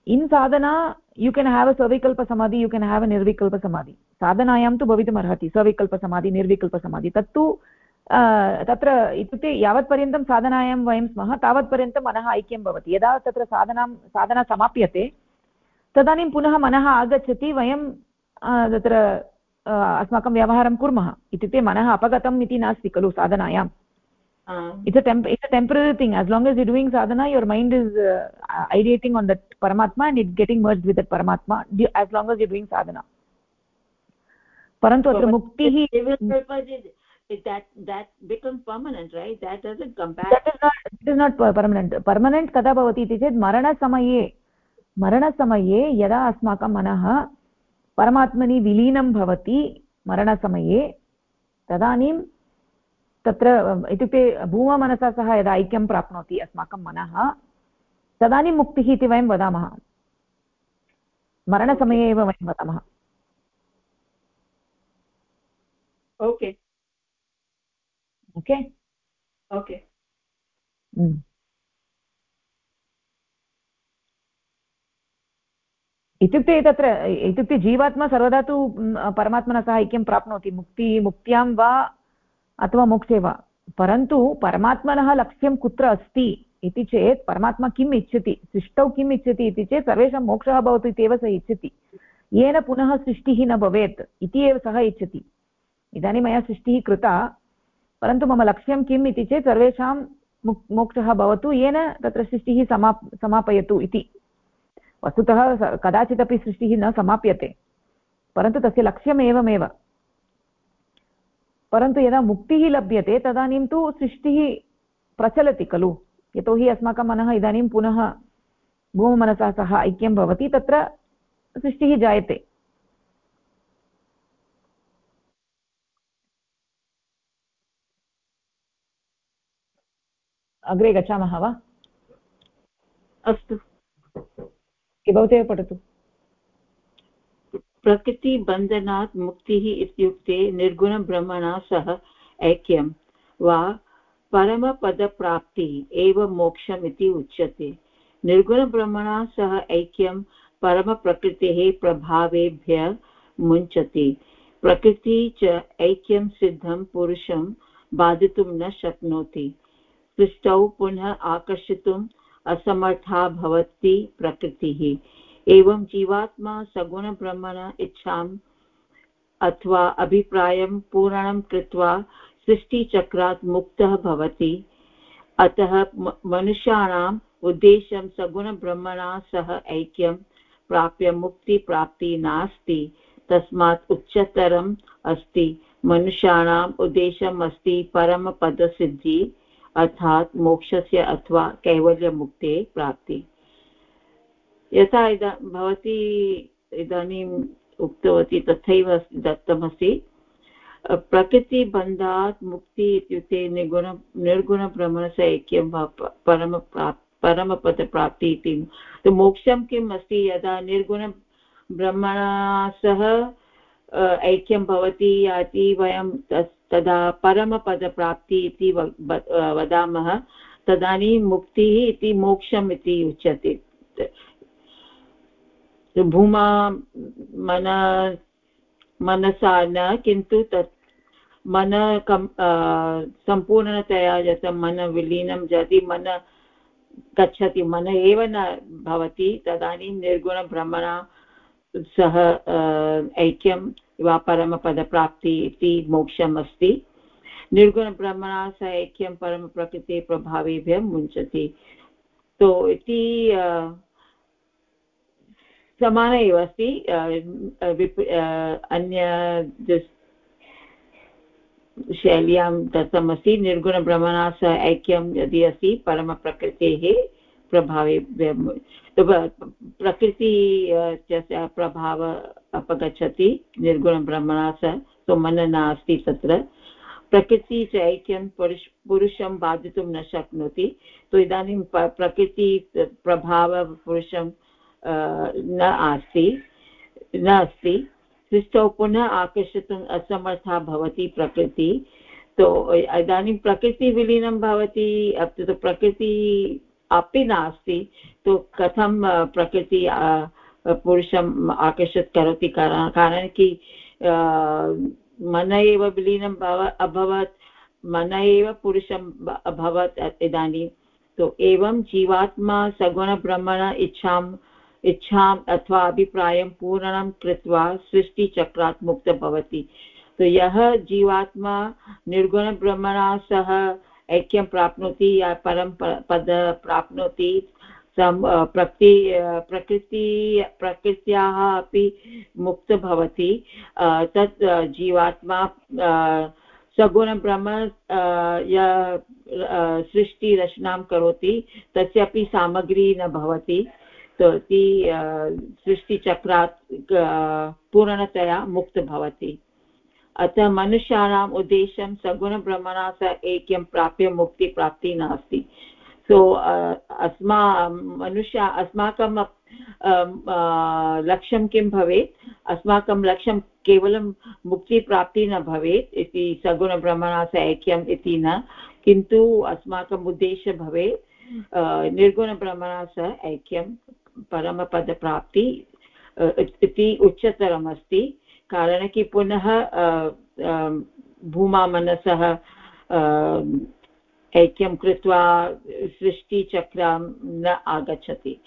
in sadhana you can have a savikalpa samadhi you can have a nirvikalpa samadhi साधनायां तु भवितुमर्हति सविकल्पसमाधि निर्विकल्पसमाधि तत्तु तत्र इत्युक्ते यावत्पर्यन्तं साधनायां वयं स्मः तावत्पर्यन्तं मनः ऐक्यं भवति यदा तत्र साधनां साधना समाप्यते तदानीं पुनः मनः आगच्छति वयं तत्र अस्माकं व्यवहारं कुर्मः। इत्युक्ते मनः अपगतम् इति नास्ति खलु साधनायाम् it's it's a temporary thing as long as you doing sadhana your mind is ideating on that paramatma it getting merge with that paramatma as long as you doing sadhana परन्तु अत्र मुक्तिः That, that becomes permanent, right? That doesn't come मरणसमये यदा अस्माकं मनः परमात्मनि विलीनं भवति मरणसमये तदानीं तत्र इत्युक्ते भूममनसा सह यदा ऐक्यं प्राप्नोति अस्माकं मनः तदानीं मुक्तिः इति वयं वदामः। मरणसमये एव वयं वदामः। ओके। ओके? ओके। इत्युक्ते तत्र, इत्युक्ते जीवात्मा सर्वदा तु परमात्मना सह ऐक्यं प्राप्नोति। मुक्ति, मुक्त्यां वा अथवा मोक्षे वा। परन्तु परमात्मनः लक्ष्यं कुत्र अस्ति इति चेत् परमात्मा किम् इच्छति, सृष्टौ किम् इच्छति इति चेत् सर्वेषां मोक्षः भवतु इत्येव सः इच्छति। येन पुनः सृष्टिः न भवेत् इति एव सः इच्छति। इदानीं मया सृष्टिः कृता, परन्तु मम लक्ष्यं किम् इति चेत् सर्वेषां मोक्षः भवतु, येन तत्र सृष्टिः समाप्, समापयतु इति। वस्तुतः कदाचिदपि सृष्टिः न समाप्यते, परन्तु तस्य लक्ष्यम् एवमेव परन्तु यदा मुक्तिः लभ्यते, तदानीं तु सृष्टिः प्रचलति खलु। यतोहि अस्माकं मनः इदानीं पुनः भूममनसा सह ऐक्यं भवति, तत्र सृष्टिः जायते। अग्रे गच्छामः वा? अस्तु। भवती पठतु प्रकृतिबन्धनात् मुक्तिः इत्युक्ते निर्गुणब्रह्मणा सह ऐक्यं वा परमपदप्राप्तिः एव मोक्षम् इति उच्यते। निर्गुणब्रह्मणा सह ऐक्यं परमप्रकृतेः प्रभावेभ्य मुञ्चति। प्रकृति च ऐक्यं सिद्धं पुरुषं बाधितुं न शक्नोति। सृष्टौ पुनः आकर्षितुम् असमर्था भवति प्रकृतिः। एवं जीवात्मा सगुणब्रह्मण इच्छाम् अथवा अभिप्रायं पूरणं कृत्वा सृष्टिचक्रात् मुक्तः भवति। अतः मनुष्याणाम् उद्देश्यं सगुणब्रह्मणा सह ऐक्यं प्राप्य मुक्तिप्राप्तिः नास्ति। तस्मात् उच्चतरम् अस्ति। मनुष्याणाम् उद्देश्यम् अस्ति परमपदसिद्धिः। अर्थात् मोक्षस्य अथवा कैवल्यमुक्तेः प्राप्तिः। यथा इदा, भवती इदानीम् उक्तवती, तथैव दत्तमस्ति, प्रकृतिबन्धात् मुक्ति इत्युक्ते निर्गुण निर्गुणभ्रमणस्य ऐक्यं वा परम परमपदप्राप्ति इति। मोक्षं किम् अस्ति? यदा निर्गुणब्रह्मणा सह ऐक्यं भवति याति वयं तदा परमपदप्राप्ति इति वदामः। तदानीं मुक्तिः इति मोक्षम् इति उच्यते। भूमा, मन, मनसा न, किन्तु तत् मन सम्पूर्णतया यत् मन विलीनं यदि मन गच्छति, मन एव न भवति। तदानीं निर्गुणभ्रमणा सह ऐक्यं वा परमपदप्राप्ति इति मोक्षम् अस्ति निर्गुणब्रह्मणा सह ऐक्यं परमप्रकृते प्रभावेभ्यः मुञ्चति। तो इति समान एव अस्ति। अन्य शैल्यां दत्तमस्ति। निर्गुणभ्रमणा सह ऐक्यं यदि अस्ति, परमप्रकृतेः प्रभावे प्रकृति प्रभाव अपगच्छति निर्गुणब्रह्मणा सह सो नास्ति तत्र। प्रकृति च ऐक्यं पुरुष पुरुषं बाधितुं न शक्नोति। तो इदानीं प्रकृति प्रभाव न अस्ति न अस्ति। सृष्टौ पुनः आकर्षितुम् असमर्था भवति प्रकृति। तो इदानीं प्रकृतिविलीनं भवति तो प्रकृति अपि नास्ति। तो कथं प्रकृति पुरुषम् आकर्षित करोति कारणं कि मन एव विलीनं भव, अभवत्, मन एव पुरुषम् अभवत् इदानीं। तो एवं जीवात्मा सगुणब्रह्मण इच्छां इच्छाम् अथवा अभिप्रायं पूर्णं कृत्वा सृष्टिचक्रात् मुक्त भवति। तो यः जीवात्मा निर्गुणब्रह्मणा सह ऐक्यं प्राप्नोति या परं पद प्राप्नोति सम् प्रकृति प्रकृति, प्रकृत्याः अपि मुक्त भवति। तत् जीवात्मा सगुणब्रह्म सृष्टिरचनां करोति तस्य अपि सामग्री न भवति। इति सृष्टिचक्रात् पूर्णतया मुक्त भवति। अतः मनुष्याणाम् उद्देश्यं सगुणब्रह्मणा सह ऐक्यं प्राप्य मुक्तिप्राप्तिः नास्ति। सो अस्मा, मनुष्य अस्माकं लक्ष्यं किं भवेत्? अस्माकं लक्ष्यं केवलं मुक्तिप्राप्तिः न भवेत् इति सगुणब्रह्मणा सह ऐक्यम् इति न, किन्तु अस्माकम् उद्देश्यः भवेत् निर्गुणब्रह्मणा सह ऐक्यं परमपदप्राप्ति इति उच्चतरमस्ति। कारण कि पुनः भूमा मनसः ऐक्यं कृत्वा सृष्टिचक्रं न आगच्छति।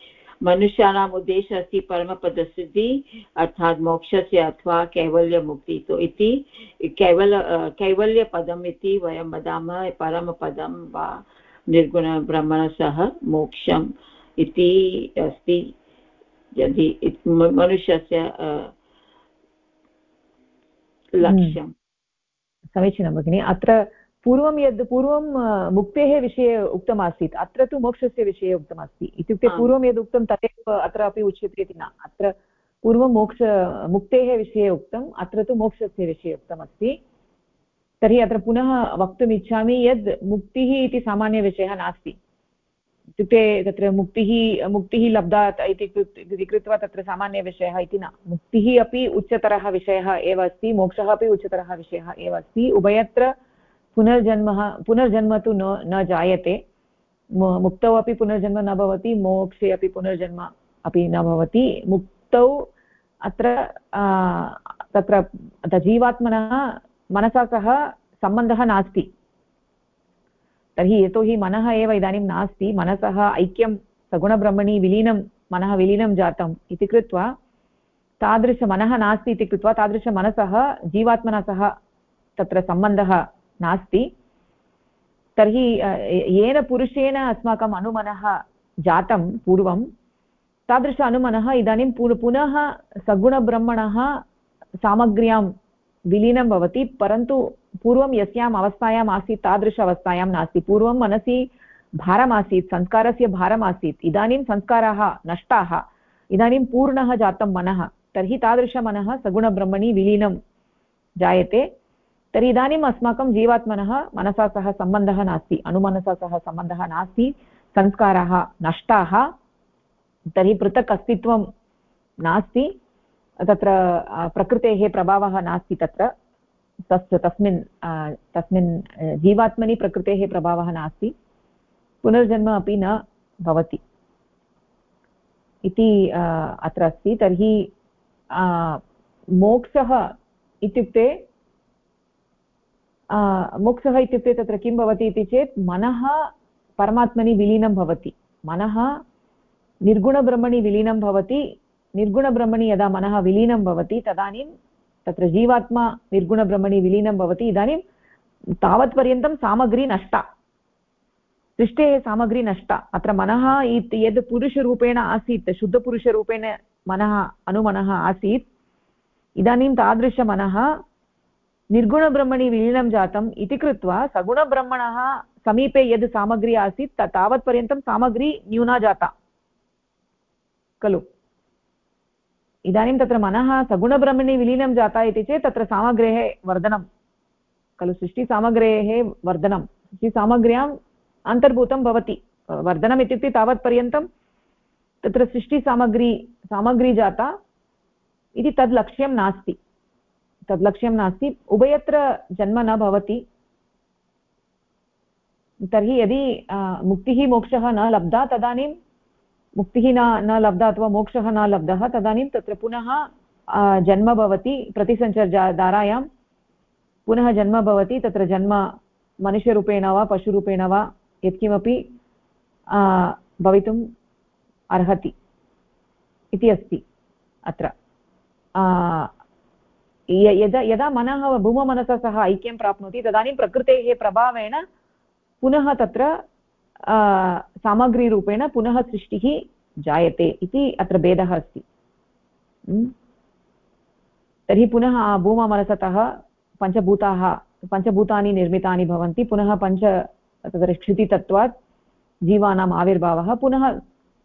मनुष्याणाम् उद्देशः अस्ति परमपदसिद्धिः, अर्थात् मोक्षस्य अथवा कैवल्यमुक्ति तो इति। कैवल कैवल्यपदम् इति वयं वदामः, परमपदं वा निर्गुणब्रह्मणः मोक्षम् इति अस्ति। यदि मनुष्यस्य लक्ष्यं। समीचीनं, भगिनि। अत्र पूर्वं यद् पूर्वं मुक्तेः विषये उक्तमासीत् अत्र तु मोक्षस्य विषये उक्तमस्ति। इत्युक्ते पूर्वं यद् उक्तं तदेव अत्र अपि उच्यते इति न। अत्र पूर्वं मोक्ष मुक्तेः विषये उक्तम् अत्र तु मोक्षस्य विषये उक्तमस्ति। तर्हि अत्र पुनः वक्तुमिच्छामि यद् मुक्तिः इति सामान्यविषयः नास्ति। इत्युक्ते तत्र मुक्तिः मुक्तिः लब्धा इति कृत्वा तत्र सामान्यविषयः इति न। मुक्तिः अपि उच्चतरः विषयः एव अस्ति मोक्षः अपि उच्चतरः विषयः एव अस्ति। उभयत्र पुनर्जन्म पुनर्जन्म तु न न जायते। मुक्तौ अपि पुनर्जन्म न भवति, मोक्षे अपि पुनर्जन्म अपि न भवति। मुक्तौ अत्र तत्र जीवात्मनः मनसा सह सम्बन्धः नास्ति। तर्हि यतोहि मनः एव इदानीं नास्ति, मनसः ऐक्यं, सगुणब्रह्मणि विलीनं, मनः विलीनं जातम् इति कृत्वा तादृशमनः नास्ति इति कृत्वा तादृशमनसः जीवात्मना सह तत्र सम्बन्धः नास्ति। तर्हि येन पुरुषेण अस्माकम् अनुमनः जातं पूर्वं, तादृश अनुमनः इदानीं पुनः सगुणब्रह्मणः सामग्र्यां विलीनं भवति, परन्तु पूर्वं यस्याम् अवस्थायाम् आसीत्, तादृश अवस्थायां नास्ति। पूर्वं मनसि भारमासीत्, संस्कारस्य भारमासीत्, इदानीं संस्काराः नष्टाः, इदानीं पूर्णः जातं मनः, तर्हि तादृशमनः सगुणब्रह्मणि विलीनं जायते। तर्हि इदानीम् अस्माकं जीवात्मनः मनसा सह सम्बन्धः नास्ति, अनुमनसा सह सम्बन्धः नास्ति, संस्काराः नष्टाः, तर्हि पृथक् अस्तित्वं नास्ति, तत्र प्रकृतेः प्रभावः नास्ति तत्र तस्य तस्मिन् तस्मिन् जीवात्मनि प्रकृतेः प्रभावः नास्ति, पुनर्जन्म अपि न भवति। इति अत्र अस्ति, तर्हि मोक्षः इत्युक्ते मोक्षः इत्युक्ते तत्र किं भवति इति चेत् मनः परमात्मनि विलीनं भवति। मनः निर्गुणब्रह्मणि विलीनं भवति। निर्गुणब्रह्मणि यदा मनः विलीनं भवति, तदानीं तत्र जीवात्मा निर्गुणब्रह्मणि विलीनं भवति। इदानीं तावत्पर्यन्तं सामग्री नष्टा। सृष्टेः सामग्री नष्टा। अत्र मनः यद् पुरुषरूपेण आसीत्, शुद्धपुरुषरूपेण मनः, अनुमनः आसीत्, इदानीं तादृशमनः निर्गुणब्रह्मणि विलीनं जातम् इति कृत्वा सगुणब्रह्मणः समीपे यद् सामग्री आसीत् तावत्पर्यन्तं सामग्री न्यूना जाता। खलु। इदानीं तत्र मनः सगुणब्रह्मणि विलीनं जाता इति चेत् तत्र सामग्रेः वर्धनं। खलु, सृष्टिसामग्रेः वर्धनं। सृष्टिसामग्र्याम् अन्तर्भूतं भवति। वर्धनम् इत्युक्ते तावत्पर्यन्तं तत्र सृष्टिसामग्री सामग्री जाता इति तद् लक्ष्यं नास्ति। तद् लक्ष्यं नास्ति। उभयत्र जन्म न भवति। तर्हि यदि मुक्तिः मोक्षः न लब्धा, तदानीं मुक्तिः न न लब्धा अथवा मोक्षः न लब्धः, तदानीं तत्र पुनः जन्म भवति प्रतिसञ्चर्धारायां पुनः जन्म भवति, तत्र जन्म मनुष्यरूपेण वा, पशुरूपेण वा, यत्किमपि भवितुम् अर्हति इति अस्ति अत्र। यदा यदा मनः भूममनसा सह ऐक्यं प्राप्नोति, तदानीं प्रकृतेः प्रभावेण पुनः तत्र सामग्रीरूपेण पुनः सृष्टिः जायते इति अत्र भेदः अस्ति। तर्हि पुनः भूममनसतः पञ्चभूताः, पञ्चभूतानि निर्मितानि भवन्ति, पुनः पञ्च, तत्र क्षितितत्वात् जीवानाम् आविर्भावः पुनः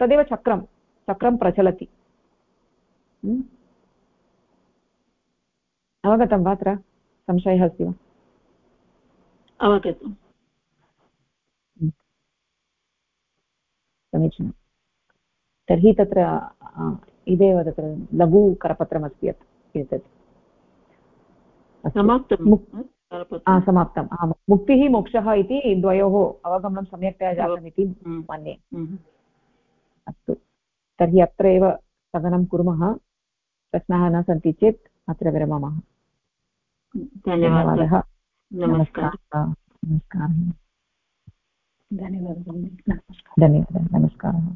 तदेव चक्रं चक्रं प्रचलति। अवगतं वा अत्र संशयः अस्ति वा अवगतम् समीचीनं तर्हि तत्र इदेव तत्र लघुकरपत्रमस्ति एतत् समाप्तम् आम् मुक्तिः मोक्षः इति द्वयोः अवगमनं सम्यक्तया जातमिति। मन्ये। अस्तु तर्हि अत्र एव स्थगनं कुर्मः प्रश्नाः न सन्ति चेत् अत्र विरमामः धन्यवादः नमस्कारः धन्यवादः धन्यवादः नमस्कारः